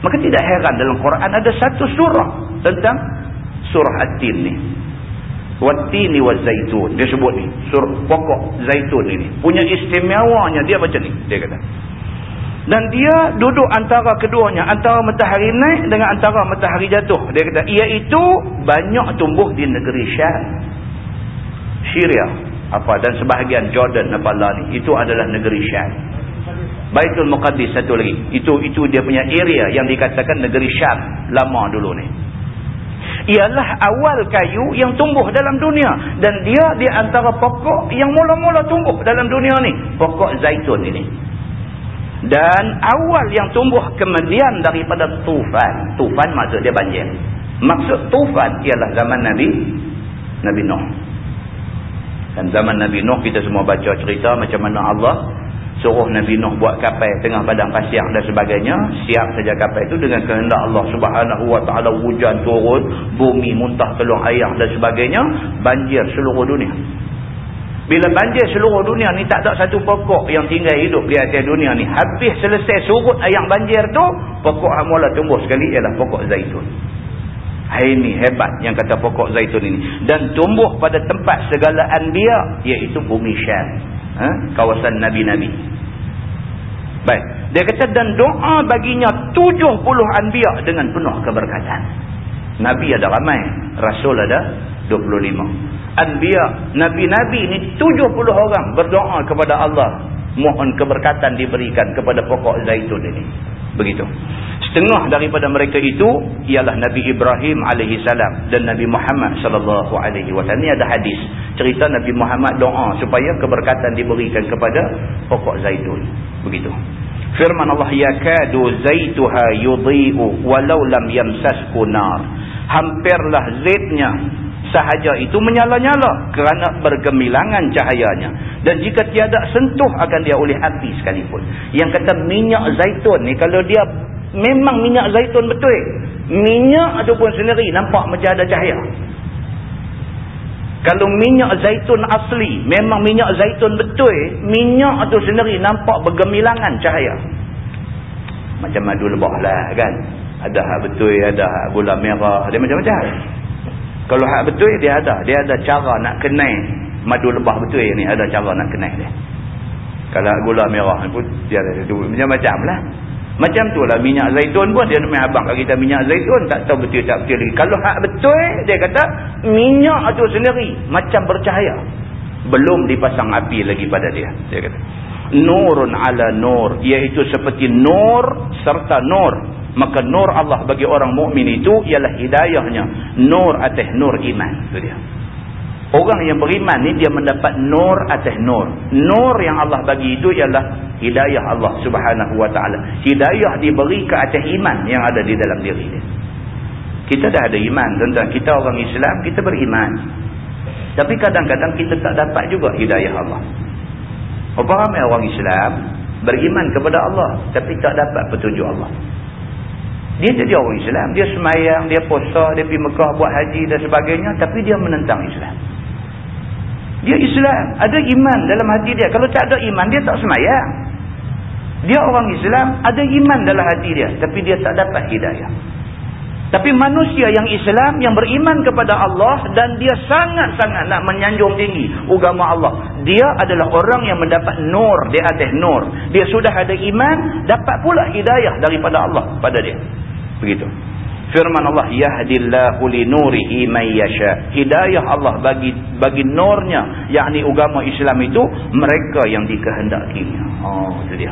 Maka tidak heran dalam Quran ada satu surah tentang surah At-Tin ni. Wat-tini waz-zaitun. Dia sebut ni. Surah pokok zaitun ini. Punya istimewanya dia macam ni. Dia kata. Dan dia duduk antara keduanya. Antara matahari naik dengan antara matahari jatuh. Dia kata. Iaitu banyak tumbuh di negeri Syam. Syria. Apa dan sebahagian Jordan apa ni. Itu adalah negeri Syam. Baitul Muqaddis satu lagi. Itu itu dia punya area yang dikatakan negeri Syam lama dulu ni. Ialah awal kayu yang tumbuh dalam dunia. Dan dia di antara pokok yang mula-mula tumbuh dalam dunia ni. Pokok zaitun ini. Dan awal yang tumbuh kemudian daripada tufan. Tufan maksud dia banjir. Maksud tufan ialah zaman Nabi Nabi Nuh. Dan zaman Nabi Nuh kita semua baca cerita macam mana Allah suruh Nabi Nuh buat kapal tengah padang pasir dan sebagainya. Siap saja kapal itu dengan kehendak Allah subhanahu wa ta'ala. Hujan turun bumi muntah telur air dan sebagainya. Banjir seluruh dunia. Bila banjir seluruh dunia ni tak ada satu pokok yang tinggal hidup di atas dunia ni. Habis selesai surut air banjir tu pokok yang mula tumbuh sekali ialah pokok zaitun. Ini hebat yang kata pokok zaitun ini. Dan tumbuh pada tempat segala anbiya iaitu bumi syam ha? kawasan Nabi-Nabi. Baik. Dia kata dan doa baginya 70 anbiya dengan penuh keberkatan. Nabi ada ramai. Rasul ada 25. Anbiya, Nabi-Nabi ni 70 orang berdoa kepada Allah. Mohon keberkatan diberikan kepada pokok zaitun ini. Begitu. Setengah daripada mereka itu ialah Nabi Ibrahim alaihi salam dan Nabi Muhammad sallallahu alaihi wasallam. Ini ada hadis cerita Nabi Muhammad doa supaya keberkatan diberikan kepada pokok zaitun. Begitu. Firman Allah yakadu zaituha yudhi'u walau lam yamsasku nar. Hampirlah zaitnya sahaja itu menyala-nyala kerana bergemilangan cahayanya. Dan jika tiada sentuh akan dia oleh api sekalipun. Yang kata minyak zaitun ni kalau dia memang minyak zaitun betul minyak tu pun sendiri nampak macam ada cahaya. Kalau minyak zaitun asli memang minyak zaitun betul minyak tu sendiri nampak bergemilangan cahaya. Macam madu lebah lah kan? Ada hak betul ada hak gula merah dia macam-macam kalau hak betul dia ada dia ada cara nak kenai madu lebah betul ni ada cara nak kenai dia kalau gula merah pun dia ada macam-macam lah macam tu lah minyak zaitun pun dia nak abang kat kita minyak zaitun tak tahu betul tak betul lagi. Kalau hak betul dia kata minyak tu sendiri macam bercahaya. Belum dipasang api lagi pada dia. Dia kata nurun ala nur iaitu seperti nur serta nur. Maka nur Allah bagi orang mukmin itu ialah hidayahnya. Nur atas nur iman. Itu dia. Orang yang beriman ni dia mendapat nur atas nur. Nur yang Allah bagi itu ialah hidayah Allah subhanahu wa ta'ala. Hidayah diberi ke atas iman yang ada di dalam diri dia. Kita dah ada iman tentang kita orang Islam, kita beriman. Tapi kadang-kadang kita tak dapat juga hidayah Allah. Berapa ramai orang Islam beriman kepada Allah tapi tak dapat petunjuk Allah. Dia jadi orang Islam, dia semayang, dia puasa, dia pergi Mekah buat haji dan sebagainya tapi dia menentang Islam. Dia Islam, ada iman dalam hati dia. Kalau tak ada iman, dia tak semayang. Dia orang Islam, ada iman dalam hati dia tapi dia tak dapat hidayah. Tapi manusia yang Islam, yang beriman kepada Allah dan dia sangat-sangat nak menyanjung tinggi agama Allah. Dia adalah orang yang mendapat nur di atas nur. Dia sudah ada iman, dapat pula hidayah daripada Allah pada dia. Begitu. Firman Allah, Yahdillahu li nurihi man yasha. Hidayah Allah bagi bagi nurnya, yakni agama Islam itu, mereka yang dikehendakinya. Oh, itu dia.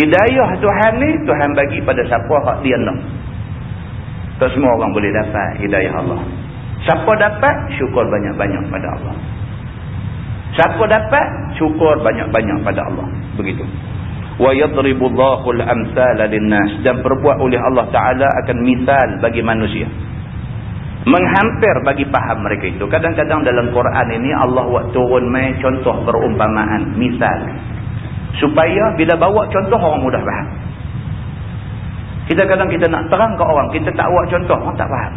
Hidayah Tuhan ni, Tuhan bagi pada siapa hak dia nak. Tak semua orang boleh dapat hidayah Allah. Siapa dapat, syukur banyak-banyak pada Allah. Siapa dapat, syukur banyak-banyak pada Allah. Begitu. وَيَضْرِبُ اللَّهُ الْأَمْثَالَ لِلنَّاسِ Dan perbuat oleh Allah Ta'ala akan misal bagi manusia. Menghampir bagi paham mereka itu. Kadang-kadang dalam Quran ini, Allah buat turun mai contoh perumpamaan, misal. Supaya bila bawa contoh, orang mudah faham. Kita kadang kita nak terang ke orang, kita tak buat contoh, orang tak faham.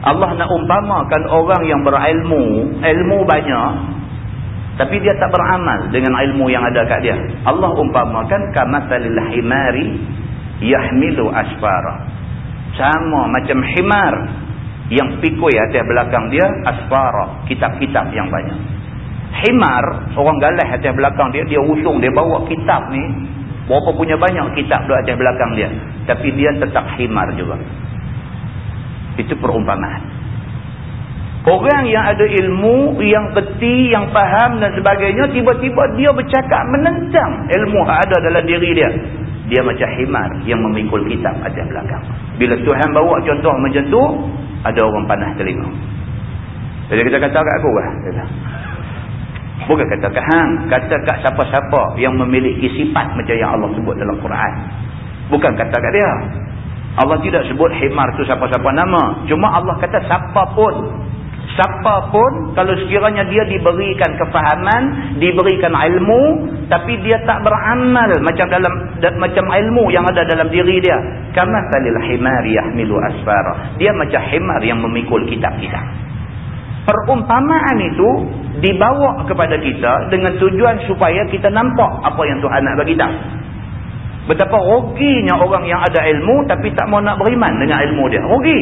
Allah nak umpamakan orang yang berilmu, ilmu banyak, tapi dia tak beramal dengan ilmu yang ada kat dia. Allah umpamakan kamathalil himari yahmilu asfara. Sama macam himar yang pikui atas belakang dia asfara, kitab-kitab yang banyak. Himar, orang galah atas belakang dia, dia usung, dia bawa kitab ni Berapa punya banyak kitab di atas belakang dia. Tapi dia tetap himar juga. Itu perumpamaan. Orang yang ada ilmu, yang peti, yang faham dan sebagainya, tiba-tiba dia bercakap menentang ilmu yang ada dalam diri dia. Dia macam himar yang memikul kitab atas belakang. Bila Tuhan bawa contoh macam tu, ada orang panas telinga. Jadi kita kata kat aku lah. Bukan kata kat hang. Kata kat siapa-siapa yang memiliki sifat macam yang Allah sebut dalam Quran. Bukan kata kat dia. Allah tidak sebut himar tu siapa-siapa nama. Cuma Allah kata siapa pun. Siapa pun kalau sekiranya dia diberikan kefahaman, diberikan ilmu, tapi dia tak beramal macam dalam macam ilmu yang ada dalam diri dia. Kama salil himar yahmilu asfara. Dia macam himar yang memikul kitab-kitab perumpamaan itu dibawa kepada kita dengan tujuan supaya kita nampak apa yang Tuhan nak bagi kita. Betapa ruginya orang yang ada ilmu tapi tak mau nak beriman dengan ilmu dia. Rugi.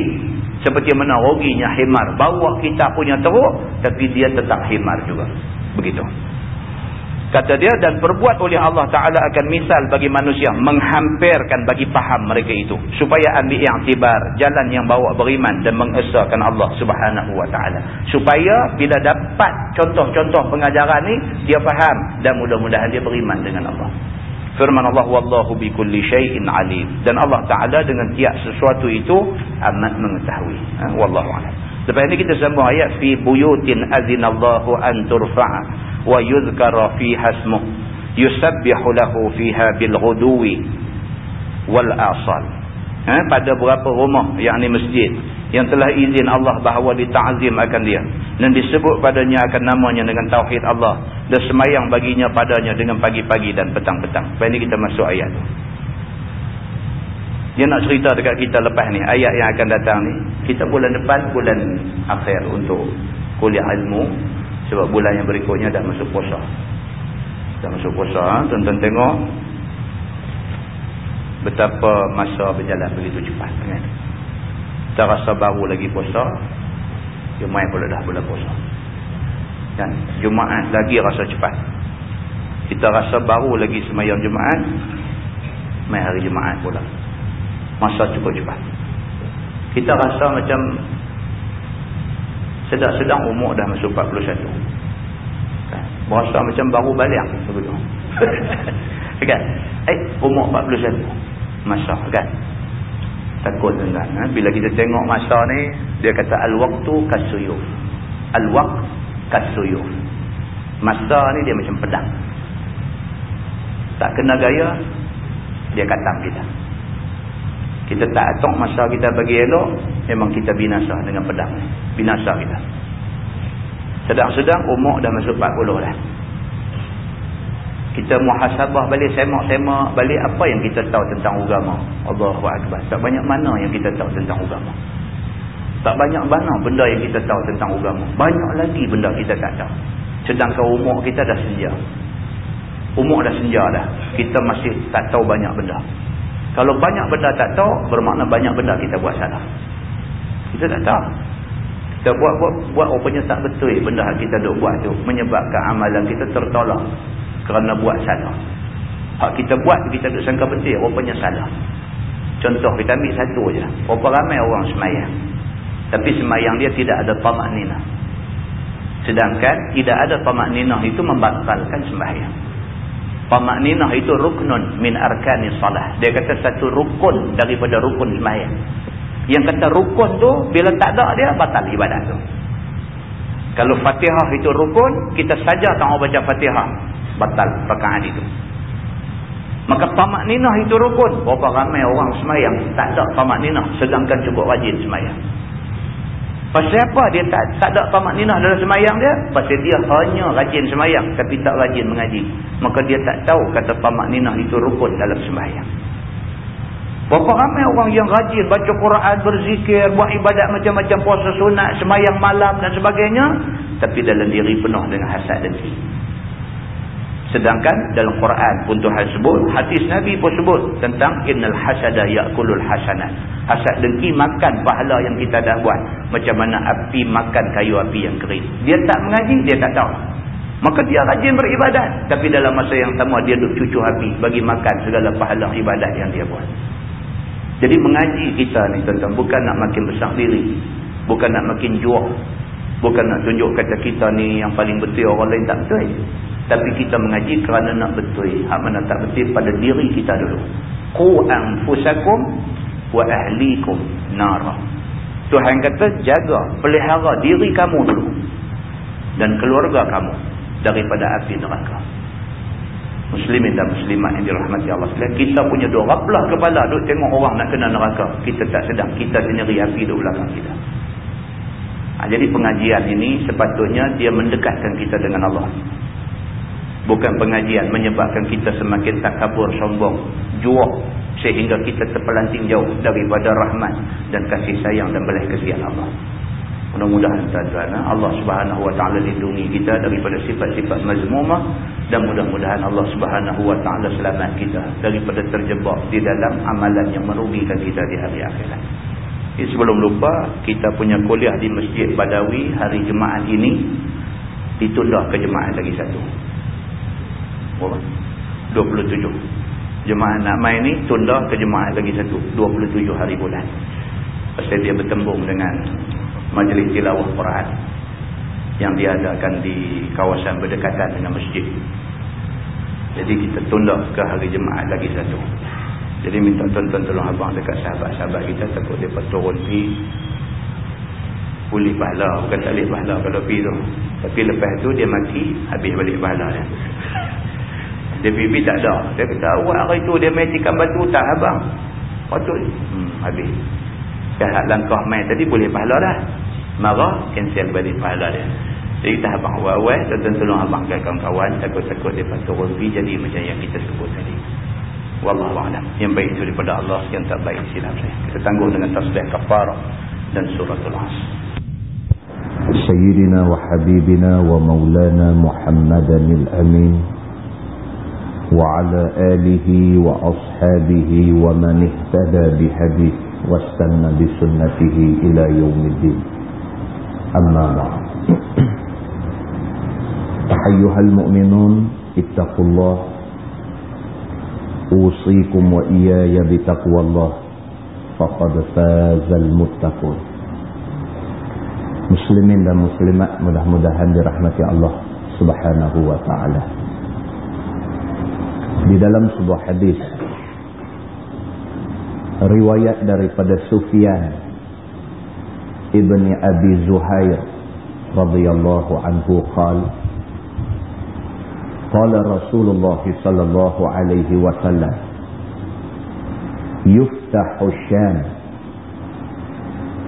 Seperti mana ruginya himar. Bawa kita punya teruk tapi dia tetap himar juga. Begitu. Kata dia dan perbuat oleh Allah Ta'ala akan misal bagi manusia menghampirkan bagi faham mereka itu. Supaya ambil yang tibar jalan yang bawa beriman dan mengesahkan Allah Subhanahu Wa Ta'ala. Supaya bila dapat contoh-contoh pengajaran ni dia faham dan mudah-mudahan dia beriman dengan Allah. Firman Allah Wallahu bi kulli syai'in alim. Dan Allah Ta'ala dengan tiap sesuatu itu amat mengetahui. Ha? Wallahu a'lam. Lepas ini kita sambung ayat fi buyutin azinallahu an turfa'a wa yudhkara fiha ismuh yusabbihu lahu fiha bil ghuduwi wal asal. Ha? pada beberapa rumah yang ni masjid yang telah izin Allah bahawa dita'zim akan dia. Dan disebut padanya akan namanya dengan tauhid Allah. Dan semayang baginya padanya dengan pagi-pagi dan petang-petang. Lepas ni kita masuk ayat tu. Dia nak cerita dekat kita lepas ni ayat yang akan datang ni kita bulan depan bulan akhir untuk kuliah ilmu sebab bulan yang berikutnya dah masuk puasa. Dah masuk puasa. Ha? Tuan-tuan tengok. Betapa masa berjalan begitu cepat. Kan? Kita rasa baru lagi puasa. Jumaat pula dah bulan puasa. Kan? Jumaat lagi rasa cepat. Kita rasa baru lagi semayang Jumaat. Mai hari Jumaat pula. Masa cukup cepat. Kita rasa macam sedang-sedang umur dah masuk 41 berasa macam baru balik kan? Eh umur 41 masa kan? Takut tuan ha? bila kita tengok masa ni dia kata al-waktu kasuyuf al-wakt kasuyuf masa ni dia macam pedang. Tak kena gaya dia katam kita Kita tak atok masa kita bagi elok, memang kita binasa dengan pedang. Binasa kita. Sedang-sedang umur dah masuk 40 dah. Kita muhasabah balik, semak-semak balik apa yang kita tahu tentang agama. Allahu Akbar. Tak banyak mana yang kita tahu tentang agama. Tak banyak mana benda yang kita tahu tentang agama. Banyak lagi benda kita tak tahu. Sedangkan umur kita dah senja. Umur dah senja dah. Kita masih tak tahu banyak benda. Kalau banyak benda tak tahu, bermakna banyak benda kita buat salah. Kita tak tahu. Kita buat-buat, buat rupanya tak betul benda yang kita duk buat tu. Menyebabkan amalan kita tertolak. Kerana buat salah. Hak kita buat kita duk sangka betul, rupanya salah. Contoh, kita ambil satu je. Berapa ramai orang semayang. Tapi semayang dia tidak ada tamak nina. Sedangkan tidak ada tamak nina itu membatalkan sembahyang. Tamak nina itu ruknun min arkani salah. Dia kata satu rukun daripada rukun sembahyang. Yang kata rukun tu bila tak ada dia batal ibadat tu. Kalau Fatihah itu rukun, kita saja tak mau baca Fatihah, batal rakaat itu. Maka tamak ninah itu rukun. Berapa ramai orang semayang tak ada tamak ninah sedangkan cukup rajin semayang. Pasal apa dia tak, tak ada tamak ninah dalam semayang dia? Pasal dia hanya rajin semayang tapi tak rajin mengaji. Maka dia tak tahu kata tamak ninah itu rukun dalam semayang. Berapa ramai orang yang rajin baca Quran, berzikir, buat ibadat macam-macam puasa sunat, semayang malam dan sebagainya. Tapi dalam diri penuh dengan hasad dengki. Sedangkan dalam Quran pun Tuhan sebut, hadis Nabi pun sebut tentang innal hasada ya'kulul hasanat. Hasad dengki makan pahala yang kita dah buat. Macam mana api makan kayu api yang kering. Dia tak mengaji, dia tak tahu. Maka dia rajin beribadat. Tapi dalam masa yang sama dia duduk cucu api bagi makan segala pahala ibadat yang dia buat. Jadi mengaji kita ni tentang bukan nak makin besar diri. Bukan nak makin jual. Bukan nak tunjuk kata kita ni yang paling betul orang lain tak betul. Tapi kita mengaji kerana nak betul. Hak mana tak betul pada diri kita dulu. Qu anfusakum wa ahlikum nara. Tuhan kata jaga, pelihara diri kamu dulu. Dan keluarga kamu daripada api neraka. Muslimin dan muslimat yang dirahmati Allah sekalian. Kita punya dua belah kepala duk tengok orang nak kena neraka. Kita tak sedang. Kita sendiri api di belakang kita. Ha, jadi pengajian ini sepatutnya dia mendekatkan kita dengan Allah. Bukan pengajian menyebabkan kita semakin tak kabur sombong, juak sehingga kita terpelanting jauh daripada rahmat dan kasih sayang dan belah kesian Allah. Mudah-mudahan tuan-tuan ha, Allah Subhanahu wa taala lindungi kita daripada sifat-sifat mazmumah dan mudah-mudahan Allah Subhanahu wa taala selamat kita daripada terjebak di dalam amalan yang merugikan kita di hari akhirat. Jadi sebelum lupa kita punya kuliah di Masjid Badawi hari Jumaat ini ditunda ke Jumaat lagi satu. 27 jemaah nak main ni tunda ke jemaah lagi satu. 27 hari bulan. Pasal dia bertembung dengan majlis tilawah Quran yang diadakan di kawasan berdekatan dengan masjid. Jadi kita tunda ke hari jemaah lagi satu jadi minta tuan-tuan tolong abang dekat sahabat-sahabat kita takut dia turun pi pulih pahala bukan tak boleh pahala kalau pi tu tapi lepas tu dia mati habis balik pahala dia dia pipi tak ada. Dia kata, awak hari tu dia main tikam batu tak abang. Patut. Hmm, habis. Jahat langkah main tadi boleh pahala dah. Marah, cancel balik pahala dia. Jadi kita abang awal-awal, tuan tolong abang kawan-kawan, takut-takut dia patut jadi macam yang kita sebut tadi. Wallahualam. Yang baik itu daripada Allah, yang tak baik silap saya. Kita tangguh dengan tasbih kafar dan suratul as. سيدنا وحبيبنا ومولانا محمدا الأمين وعلى آله وأصحابه ومن اهتدى بهديه واستنى بسنته إلى يوم الدين أما بعد أيها المؤمنون اتقوا الله أوصيكم وإياي بتقوى الله فقد فاز المتقون Muslimin dan muslimat mudah-mudahan dirahmati Allah Subhanahu wa taala. di dalam sebuah hadis riwayat daripada Sufyan ibni Abi Zuhair radhiyallahu anhu qala qala Rasulullah sallallahu alaihi wasallam yuf يفتح الشام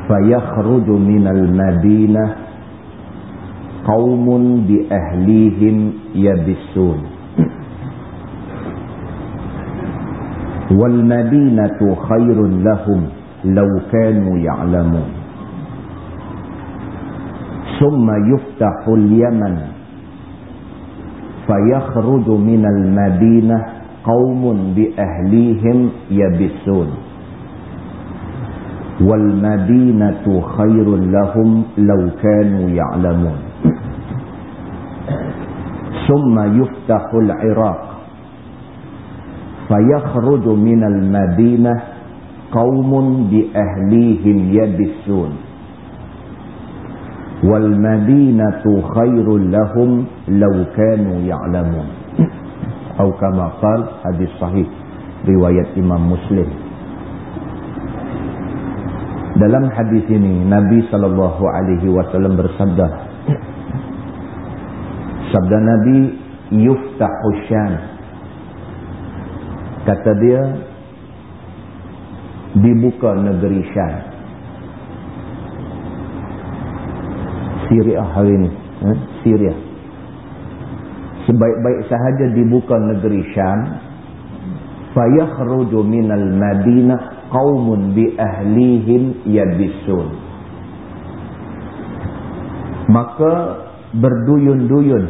فيخرج من المدينة قوم بأهليهم يبسون. والمدينة خير لهم لو كانوا يعلمون. ثم يفتح اليمن فيخرج من المدينة قوم بأهليهم يبسون. والمدينة خير لهم لو كانوا يعلمون. ثم يفتح العراق. فيخرج من المدينة قوم بأهليهم يبسون. wal madinatu khairul lahum law kanu ya'lamun. Atau kama qal hadis sahih riwayat Imam Muslim. Dalam hadis ini Nabi sallallahu alaihi wasallam bersabda sabda Nabi yuftahu syam. Kata dia dibuka negeri syam. Syria hari ini eh? Syria sebaik-baik sahaja dibuka negeri Syam fayakhruju minal madinah qaumun bi ahlihim yabisun maka berduyun-duyun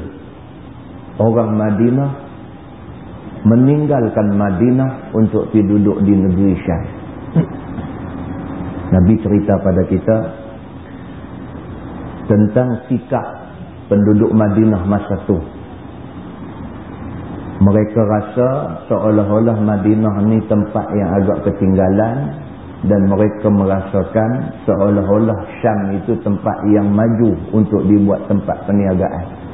orang Madinah meninggalkan Madinah untuk duduk di negeri Syam. Nabi cerita pada kita tentang sikap penduduk Madinah masa itu. Mereka rasa seolah-olah Madinah ni tempat yang agak ketinggalan dan mereka merasakan seolah-olah Syam itu tempat yang maju untuk dibuat tempat perniagaan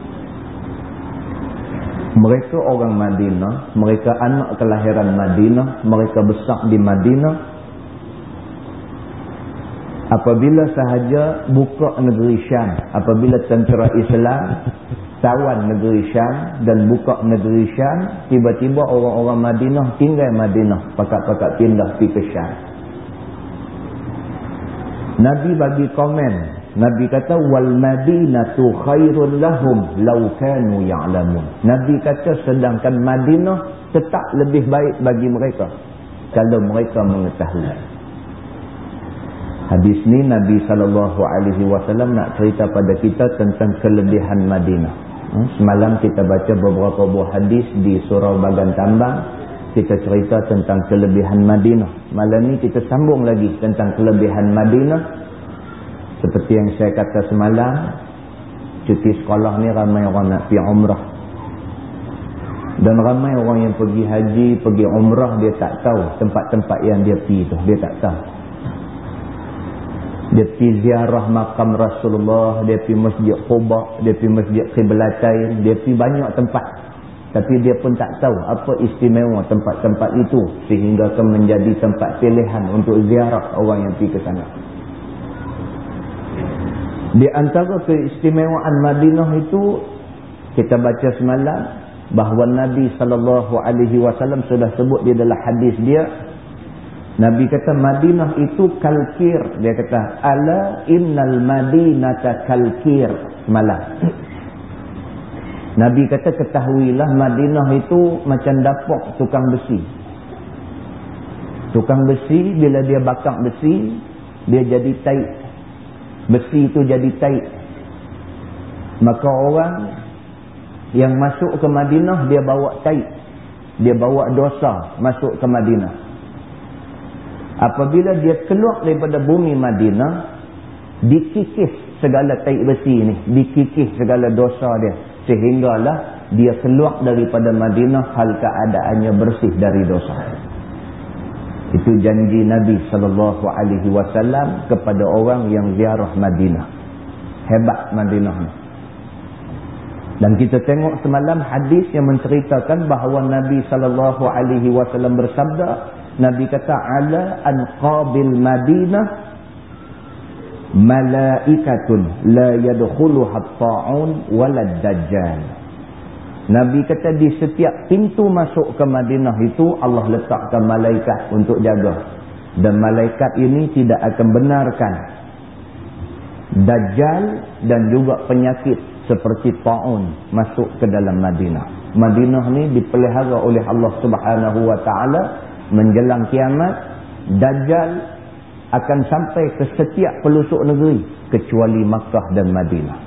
mereka orang Madinah, mereka anak kelahiran Madinah, mereka besar di Madinah. Apabila sahaja buka negeri Syam, apabila tentera Islam tawan negeri Syam dan buka negeri Syam, tiba-tiba orang-orang Madinah tinggal Madinah, pakat-pakat pindah pergi ke Syam. Nabi bagi komen Nabi kata wal madinatu khairul lahum law kanu ya'lamun. Nabi kata sedangkan Madinah tetap lebih baik bagi mereka kalau mereka mengetahui. Hadis ni Nabi wasallam nak cerita pada kita tentang kelebihan Madinah. Hmm? Semalam kita baca beberapa buah hadis di surau Bagan Tambang kita cerita tentang kelebihan Madinah. Malam ni kita sambung lagi tentang kelebihan Madinah seperti yang saya kata semalam, cuti sekolah ni ramai orang nak pergi umrah. Dan ramai orang yang pergi haji, pergi umrah, dia tak tahu tempat-tempat yang dia pergi tu. Dia tak tahu. Dia pergi ziarah makam Rasulullah, dia pergi masjid Quba, dia pergi masjid Qiblatain, dia pergi banyak tempat. Tapi dia pun tak tahu apa istimewa tempat-tempat itu sehingga akan menjadi tempat pilihan untuk ziarah orang yang pergi ke sana. Di antara keistimewaan Madinah itu kita baca semalam bahawa Nabi wasallam sudah sebut di dalam hadis dia Nabi kata Madinah itu kalkir. Dia kata ala innal madinata kalkir semalam. Nabi kata ketahuilah Madinah itu macam dapur tukang besi. Tukang besi bila dia bakar besi dia jadi taik. Besi itu jadi taik. Maka orang yang masuk ke Madinah dia bawa taik. Dia bawa dosa masuk ke Madinah apabila dia keluar daripada bumi Madinah dikikis segala taik besi ini dikikis segala dosa dia sehinggalah dia keluar daripada Madinah hal keadaannya bersih dari dosa itu janji Nabi wasallam kepada orang yang ziarah Madinah. Hebat Madinah ni. Dan kita tengok semalam hadis yang menceritakan bahawa Nabi wasallam bersabda, Nabi kata ala anqabil Madinah malaikatun la yadkhuluha at-ta'un dajjal. Nabi kata di setiap pintu masuk ke Madinah itu Allah letakkan malaikat untuk jaga. dan malaikat ini tidak akan benarkan Dajjal dan juga penyakit seperti ta'un masuk ke dalam Madinah. Madinah ni dipelihara oleh Allah Subhanahu wa taala menjelang kiamat Dajjal akan sampai ke setiap pelosok negeri kecuali Makkah dan Madinah.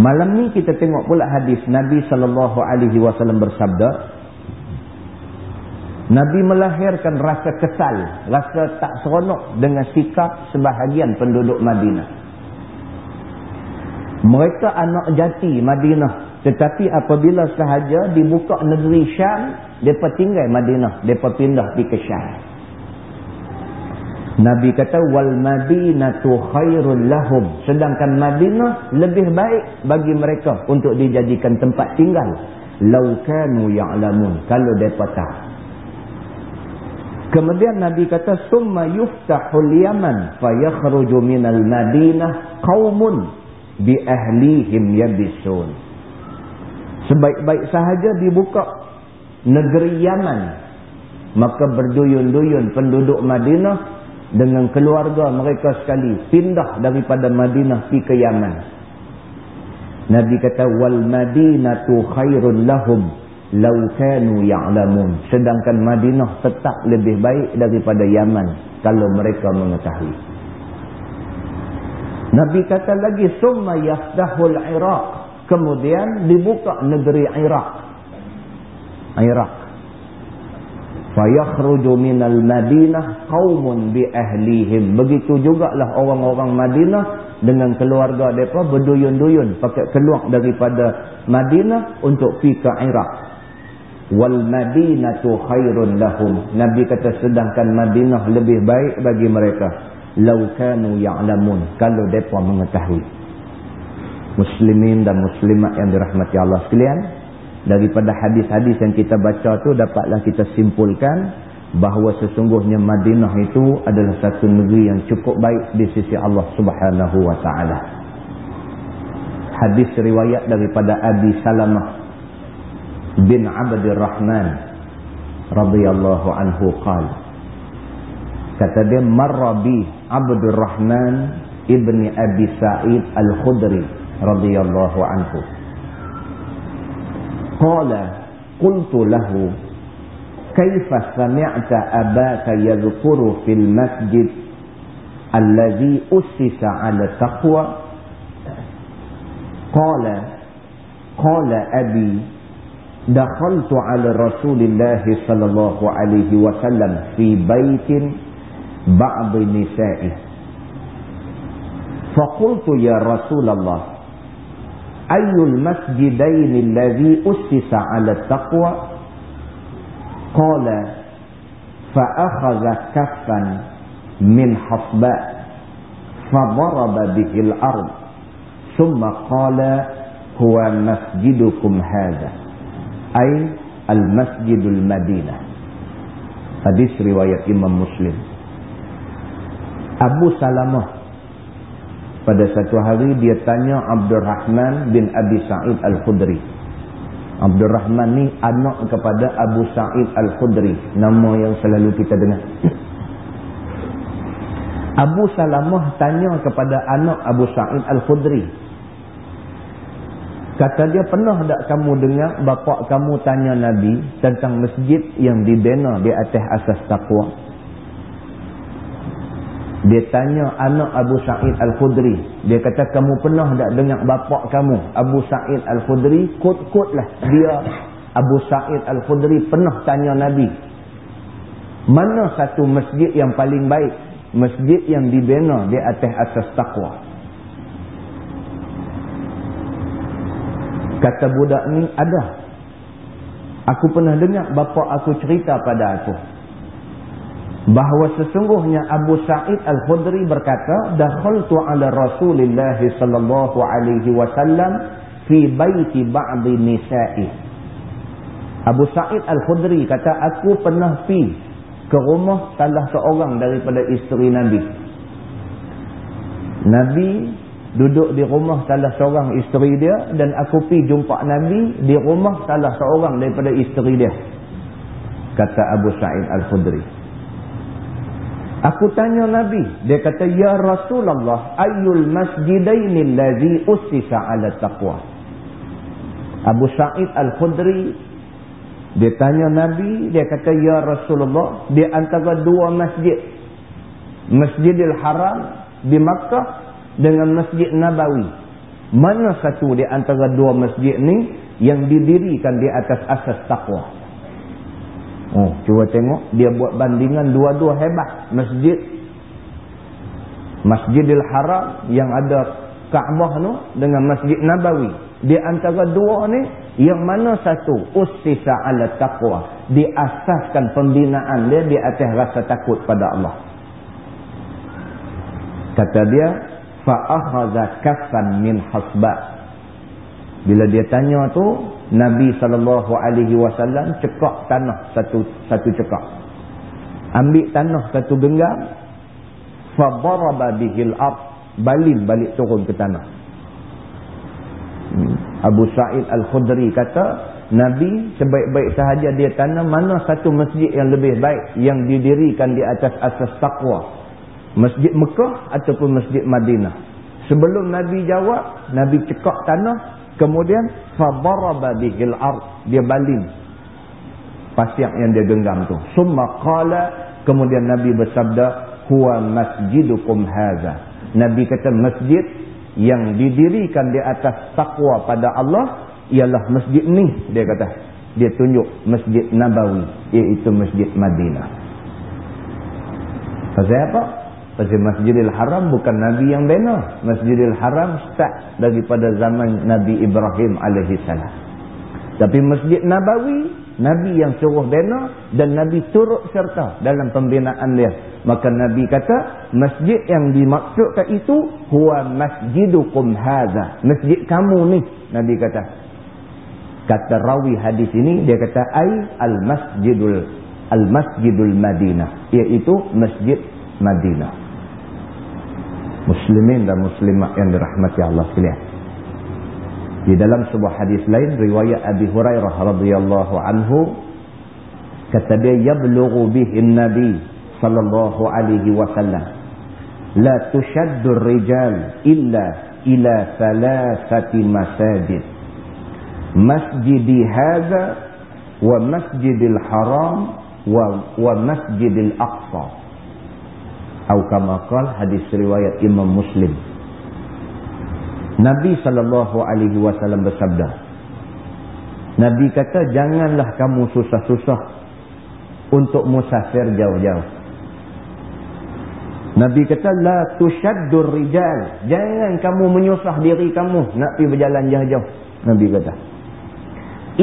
Malam ni kita tengok pula hadis Nabi wasallam bersabda Nabi melahirkan rasa kesal, rasa tak seronok dengan sikap sebahagian penduduk Madinah. Mereka anak jati Madinah. Tetapi apabila sahaja dibuka negeri Syam, mereka tinggal Madinah. Mereka pindah di ke Syam. Nabi kata, wal madinatu khairul lahum. Sedangkan Madinah lebih baik bagi mereka untuk dijadikan tempat tinggal. Laukanu ya'lamun. Kalau mereka tahu. Kemudian Nabi kata summa yuftahul yaman fayakhruju minal madinah qaumun bi ahlihim yabisun. Sebaik-baik sahaja dibuka negeri Yaman. Maka berduyun-duyun penduduk Madinah dengan keluarga mereka sekali pindah daripada Madinah pergi ke Yaman. Nabi kata wal madinatu khairun lahum laukanu ya'lamun. Sedangkan Madinah tetap lebih baik daripada Yaman kalau mereka mengetahui. Nabi kata lagi summa yafdahul Iraq. Kemudian dibuka negeri Iraq Iraq. Fayakhruju minal Madinah qaumun bi ahlihim. Begitu jugalah orang-orang Madinah dengan keluarga mereka berduyun-duyun pakai keluar daripada Madinah untuk pergi ke Iraq. Wal madinatu khairun lahum. Nabi kata sedangkan madinah lebih baik bagi mereka. Law kanu ya'lamun. Kalau depa mengetahui. Muslimin dan muslimat yang dirahmati Allah sekalian daripada hadis-hadis yang kita baca tu dapatlah kita simpulkan bahawa sesungguhnya Madinah itu adalah satu negeri yang cukup baik di sisi Allah Subhanahu wa taala. Hadis riwayat daripada Abi Salamah bin Abdul Rahman radhiyallahu anhu qal kata dia marra bi Abdul Rahman ibni Abi Sa'id Al-Khudri radhiyallahu anhu قال قلت له كيف سمعت أباك يذكر في المسجد الذي أسس على التقوى؟ قال قال أبي دخلت على رسول الله صلى الله عليه وسلم في بيت بعض نسائه. فقلت يا رسول الله أي المسجدين الذي أسس على التقوى؟ قال فأخذ كفا من حصباء فضرب به الأرض ثم قال هو مسجدكم هذا ay al-masjidul madinah hadis riwayat imam muslim Abu Salamah pada satu hari dia tanya Abdul Rahman bin Abi Sa'id Al-Khudri. Abdul Rahman ni anak kepada Abu Sa'id Al-Khudri. Nama yang selalu kita dengar. Abu Salamah tanya kepada anak Abu Sa'id Al-Khudri. Kata dia pernah tak kamu dengar bapa kamu tanya Nabi tentang masjid yang dibina di atas asas taqwa. Dia tanya anak Abu Sa'id Al-Khudri. Dia kata kamu pernah tak dengar bapa kamu Abu Sa'id Al-Khudri kut-kut lah dia Abu Sa'id Al-Khudri pernah tanya Nabi. Mana satu masjid yang paling baik? Masjid yang dibina di atas asas taqwa. Kata budak ni ada. Aku pernah dengar bapa aku cerita pada aku. Bahawa sesungguhnya Abu Sa'id Al-Khudri berkata, Dakhaltu ala Rasulullah sallallahu alaihi wasallam fi baiti ba'di nisa'i. Abu Sa'id Al-Khudri kata, aku pernah pi ke rumah salah seorang daripada isteri Nabi. Nabi duduk di rumah salah seorang isteri dia dan aku pergi jumpa Nabi di rumah salah seorang daripada isteri dia kata Abu Sa'id Al-Khudri Aku tanya Nabi, dia kata ya Rasulullah, ayyul masjidaini allazi ussisa 'ala taqwa? Abu Sa'id Al-Khudri dia tanya Nabi, dia kata ya Rasulullah, di antara dua masjid, Masjidil Haram di Makkah dengan Masjid Nabawi. Mana satu di antara dua masjid ni yang didirikan di atas asas taqwa? Oh, cuba tengok dia buat bandingan dua-dua hebat. Masjid Masjidil Haram yang ada Kaabah tu dengan Masjid Nabawi. Di antara dua ni yang mana satu ussisa ala taqwa, diasaskan pembinaan dia di atas rasa takut pada Allah. Kata dia fa akhadha kaffan min hasba. Bila dia tanya tu Nabi SAW cekak tanah satu satu cekak. Ambil tanah satu genggam. Fadaraba bihil ard. Balim balik turun ke tanah. Hmm. Abu Sa'id Al-Khudri kata, Nabi sebaik-baik sahaja dia tanah mana satu masjid yang lebih baik yang didirikan di atas asas taqwa. Masjid Mekah ataupun Masjid Madinah. Sebelum Nabi jawab, Nabi cekak tanah, Kemudian fadaraba bihil ard dia baling pasir yang dia genggam tu. Summa qala kemudian Nabi bersabda huwa masjidukum hadza. Nabi kata masjid yang didirikan di atas takwa pada Allah ialah masjid ni dia kata. Dia tunjuk Masjid Nabawi iaitu Masjid Madinah. Pasal apa? Pasal Masjidil Haram bukan Nabi yang bina. Masjidil Haram start daripada zaman Nabi Ibrahim AS. Tapi Masjid Nabawi, Nabi yang suruh bina dan Nabi turut serta dalam pembinaan dia. Maka Nabi kata, masjid yang dimaksudkan itu, huwa masjidukum haza. Masjid kamu ni, Nabi kata. Kata rawi hadis ini, dia kata, ay al-masjidul al-masjidul Madinah. Iaitu Masjid Madinah muslimin dan muslimat yang dirahmati Allah sekalian. Di dalam sebuah hadis lain riwayat Abi Hurairah radhiyallahu anhu kata dia yablughu bihi nabi sallallahu alaihi wasallam la tushaddu rijal illa ila thalathati masajid masjidi hadha wa masjidil haram wa wa masjidil aqsa atau kamakal hadis riwayat Imam Muslim. Nabi SAW bersabda. Nabi kata janganlah kamu susah-susah untuk musafir jauh-jauh. Nabi kata la tushaddur rijal. Jangan kamu menyusah diri kamu nak pergi berjalan jauh-jauh. Nabi kata.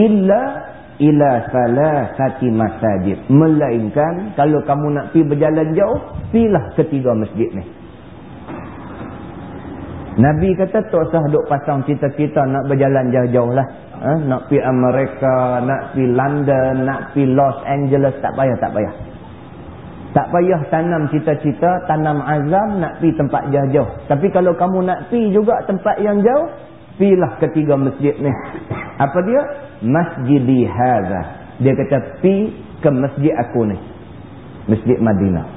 Illa ila salasati masajid melainkan kalau kamu nak pi berjalan jauh pilah ketiga masjid ni. Nabi kata tak usah duk pasang cita-cita nak berjalan jauh-jauh lah. Ha? nak pi Amerika nak pi London nak pi Los Angeles tak payah tak payah. Tak payah tanam cita-cita tanam azam nak pi tempat jauh-jauh. Tapi kalau kamu nak pi juga tempat yang jauh pilah ketiga masjid ni. Apa dia? Masjidi hadha dia kata pi ke masjid aku ni. Masjid Madinah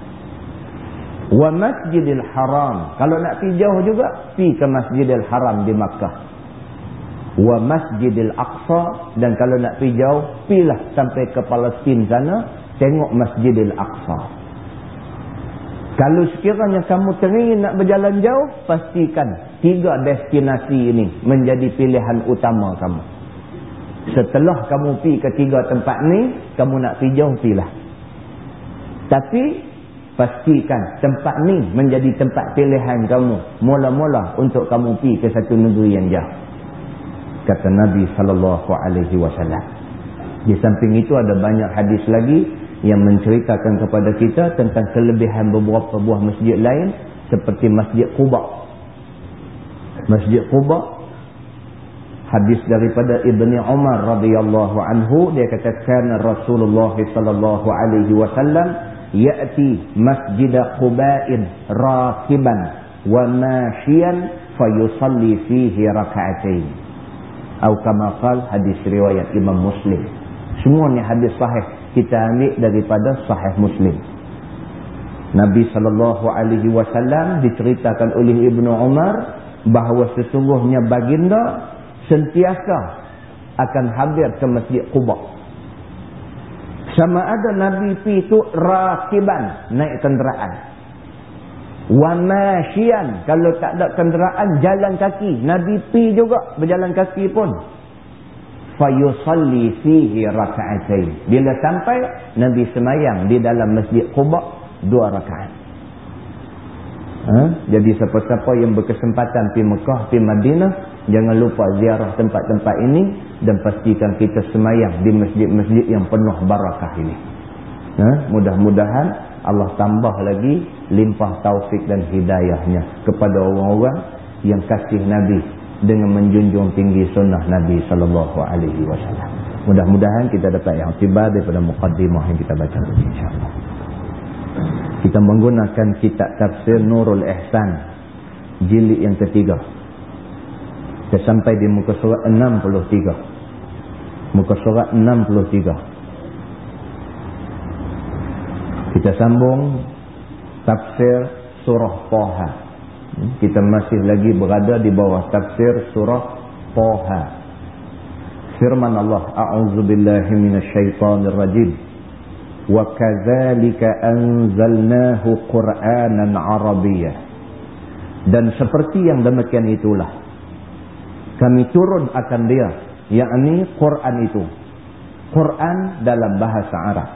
wa masjidil haram kalau nak pi jauh juga pi ke masjidil haram di Makkah wa masjidil aqsa dan kalau nak pi jauh pilah sampai ke Palestin sana tengok masjidil aqsa kalau sekiranya kamu teringin nak berjalan jauh, pastikan tiga destinasi ini menjadi pilihan utama kamu. Setelah kamu pergi ke tiga tempat ni, kamu nak pergi jauh, pilah. Tapi, pastikan tempat ni menjadi tempat pilihan kamu. Mula-mula untuk kamu pergi ke satu negeri yang jauh. Kata Nabi SAW. Di samping itu ada banyak hadis lagi yang menceritakan kepada kita tentang kelebihan beberapa buah masjid lain seperti Masjid Quba. Masjid Quba hadis daripada Ibni Umar radhiyallahu anhu dia kata kana Rasulullah sallallahu alaihi wasallam yati Masjid Quba'in rakiban wa mashiyan fayusalli fihi rak'atain. Atau kama qala hadis riwayat Imam Muslim. Semuanya hadis sahih kita ambil daripada sahih muslim Nabi SAW diceritakan oleh Ibnu Umar bahawa sesungguhnya baginda sentiasa akan hadir ke Masjid Quba. Sama ada Nabi pi itu rakiban naik kenderaan. Wa masyian kalau tak ada kenderaan jalan kaki. Nabi pi juga berjalan kaki pun. Fayusalli fihi raka'atain. Bila sampai Nabi semayang di dalam Masjid Quba dua rakaat. Ha? Jadi siapa-siapa yang berkesempatan pergi Mekah, pergi Madinah, jangan lupa ziarah tempat-tempat ini dan pastikan kita semayang di masjid-masjid yang penuh barakah ini. Ha? Mudah-mudahan Allah tambah lagi limpah taufik dan hidayahnya kepada orang-orang yang kasih Nabi dengan menjunjung tinggi sunnah Nabi sallallahu alaihi wasallam. Mudah-mudahan kita dapat yang tiba daripada mukaddimah yang kita baca tadi insya-Allah kita menggunakan kitab tafsir Nurul Ihsan jilid yang ketiga kita sampai di muka surat 63. Muka surat 63. Kita sambung tafsir surah Taha. Hmm? Kita masih lagi berada di bawah tafsir surah Taha. Firman Allah, A'udzu billahi minasyaitonir rajim. Wa kadzalika anzalnahu Qur'anan Arabiyyah. Dan seperti yang demikian itulah kami turun akan dia yakni Quran itu Quran dalam bahasa Arab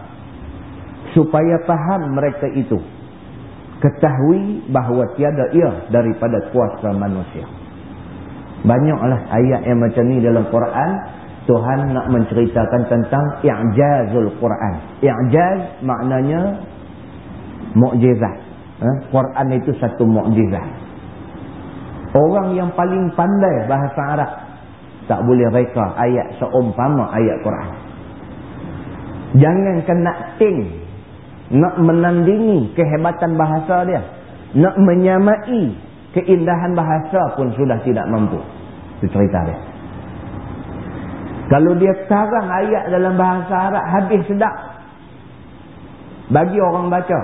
supaya paham mereka itu ketahui bahawa tiada ia daripada kuasa manusia banyaklah ayat yang macam ni dalam Quran Tuhan nak menceritakan tentang i'jazul Quran. I'jaz maknanya mukjizat. Eh? Quran itu satu mukjizat. Orang yang paling pandai bahasa Arab tak boleh reka ayat seumpama ayat Quran. Jangan kena ting nak menandingi kehebatan bahasa dia. Nak menyamai keindahan bahasa pun sudah tidak mampu. Itu cerita dia. Kalau dia karang ayat dalam bahasa Arab habis sedap. Bagi orang baca.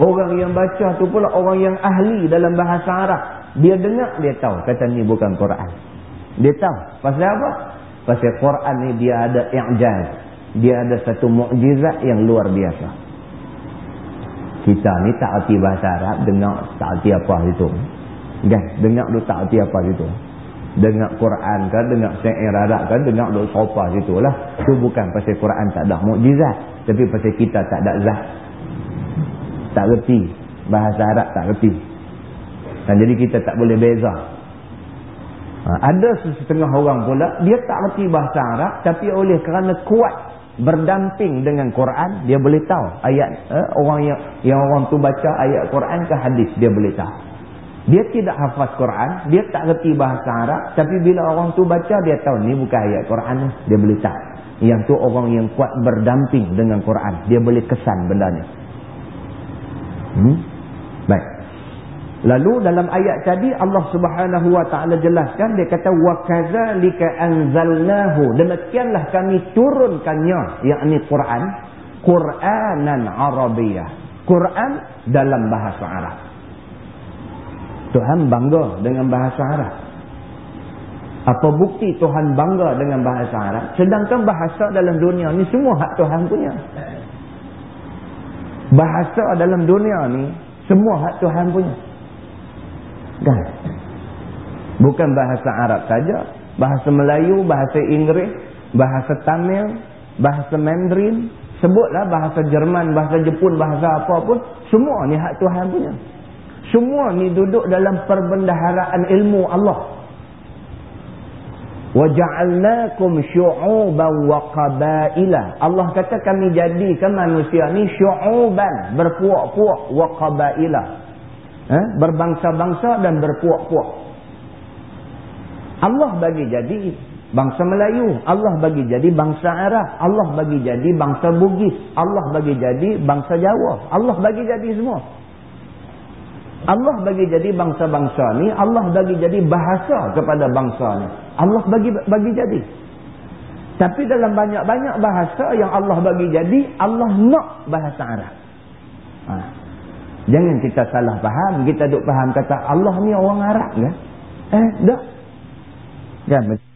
Orang yang baca tu pula orang yang ahli dalam bahasa Arab. Dia dengar dia tahu kata ni bukan Quran. Dia tahu. Pasal apa? Pasal Quran ni dia ada i'jaz. Dia ada satu mukjizat yang luar biasa. Kita ni tak arti bahasa Arab dengar tak arti apa itu. Kan? Dengar tu tak arti apa itu dengar Quran kan dengar syair Arab kan dengar duk sopa situ lah tu bukan pasal Quran tak ada mukjizat tapi pasal kita tak ada zat tak reti bahasa Arab tak reti dan jadi kita tak boleh beza ha, ada setengah orang pula dia tak reti bahasa Arab tapi oleh kerana kuat berdamping dengan Quran dia boleh tahu ayat eh, orang yang yang orang tu baca ayat Quran ke hadis dia boleh tahu dia tidak hafaz Quran, dia tak reti bahasa Arab, tapi bila orang tu baca dia tahu ni bukan ayat Quran dia boleh tahu. Yang tu orang yang kuat berdamping dengan Quran, dia boleh kesan benda ni. Hmm? Lalu dalam ayat tadi Allah Subhanahu wa taala jelaskan dia kata wa kadzalika anzalnahu demikianlah kami turunkannya yakni Quran Quranan Arabiyyah. Quran dalam bahasa Arab. Tuhan bangga dengan bahasa Arab. Apa bukti Tuhan bangga dengan bahasa Arab? Sedangkan bahasa dalam dunia ni semua hak Tuhan punya. Bahasa dalam dunia ni semua hak Tuhan punya. Kan? Bukan bahasa Arab saja, bahasa Melayu, bahasa Inggeris, bahasa Tamil, bahasa Mandarin, sebutlah bahasa Jerman, bahasa Jepun, bahasa apa pun, semua ni hak Tuhan punya. Semua ni duduk dalam perbendaharaan ilmu Allah. وَجَعَلْنَاكُمْ شُعُوبًا وَقَبَائِلًا Allah kata kami jadikan manusia ni syu'uban, berpuak-puak, وَقَبَائِلًا eh? Berbangsa-bangsa dan berpuak-puak. Allah bagi jadi bangsa Melayu. Allah bagi jadi bangsa Arab. Allah bagi jadi bangsa Bugis. Allah bagi jadi bangsa Jawa. Allah bagi jadi semua. Allah bagi jadi bangsa-bangsa ni, Allah bagi jadi bahasa kepada bangsa ni. Allah bagi bagi jadi. Tapi dalam banyak-banyak bahasa yang Allah bagi jadi, Allah nak bahasa Arab. Ha. Jangan kita salah faham. Kita duk faham kata Allah ni orang Arab ke? Eh, tak. Jangan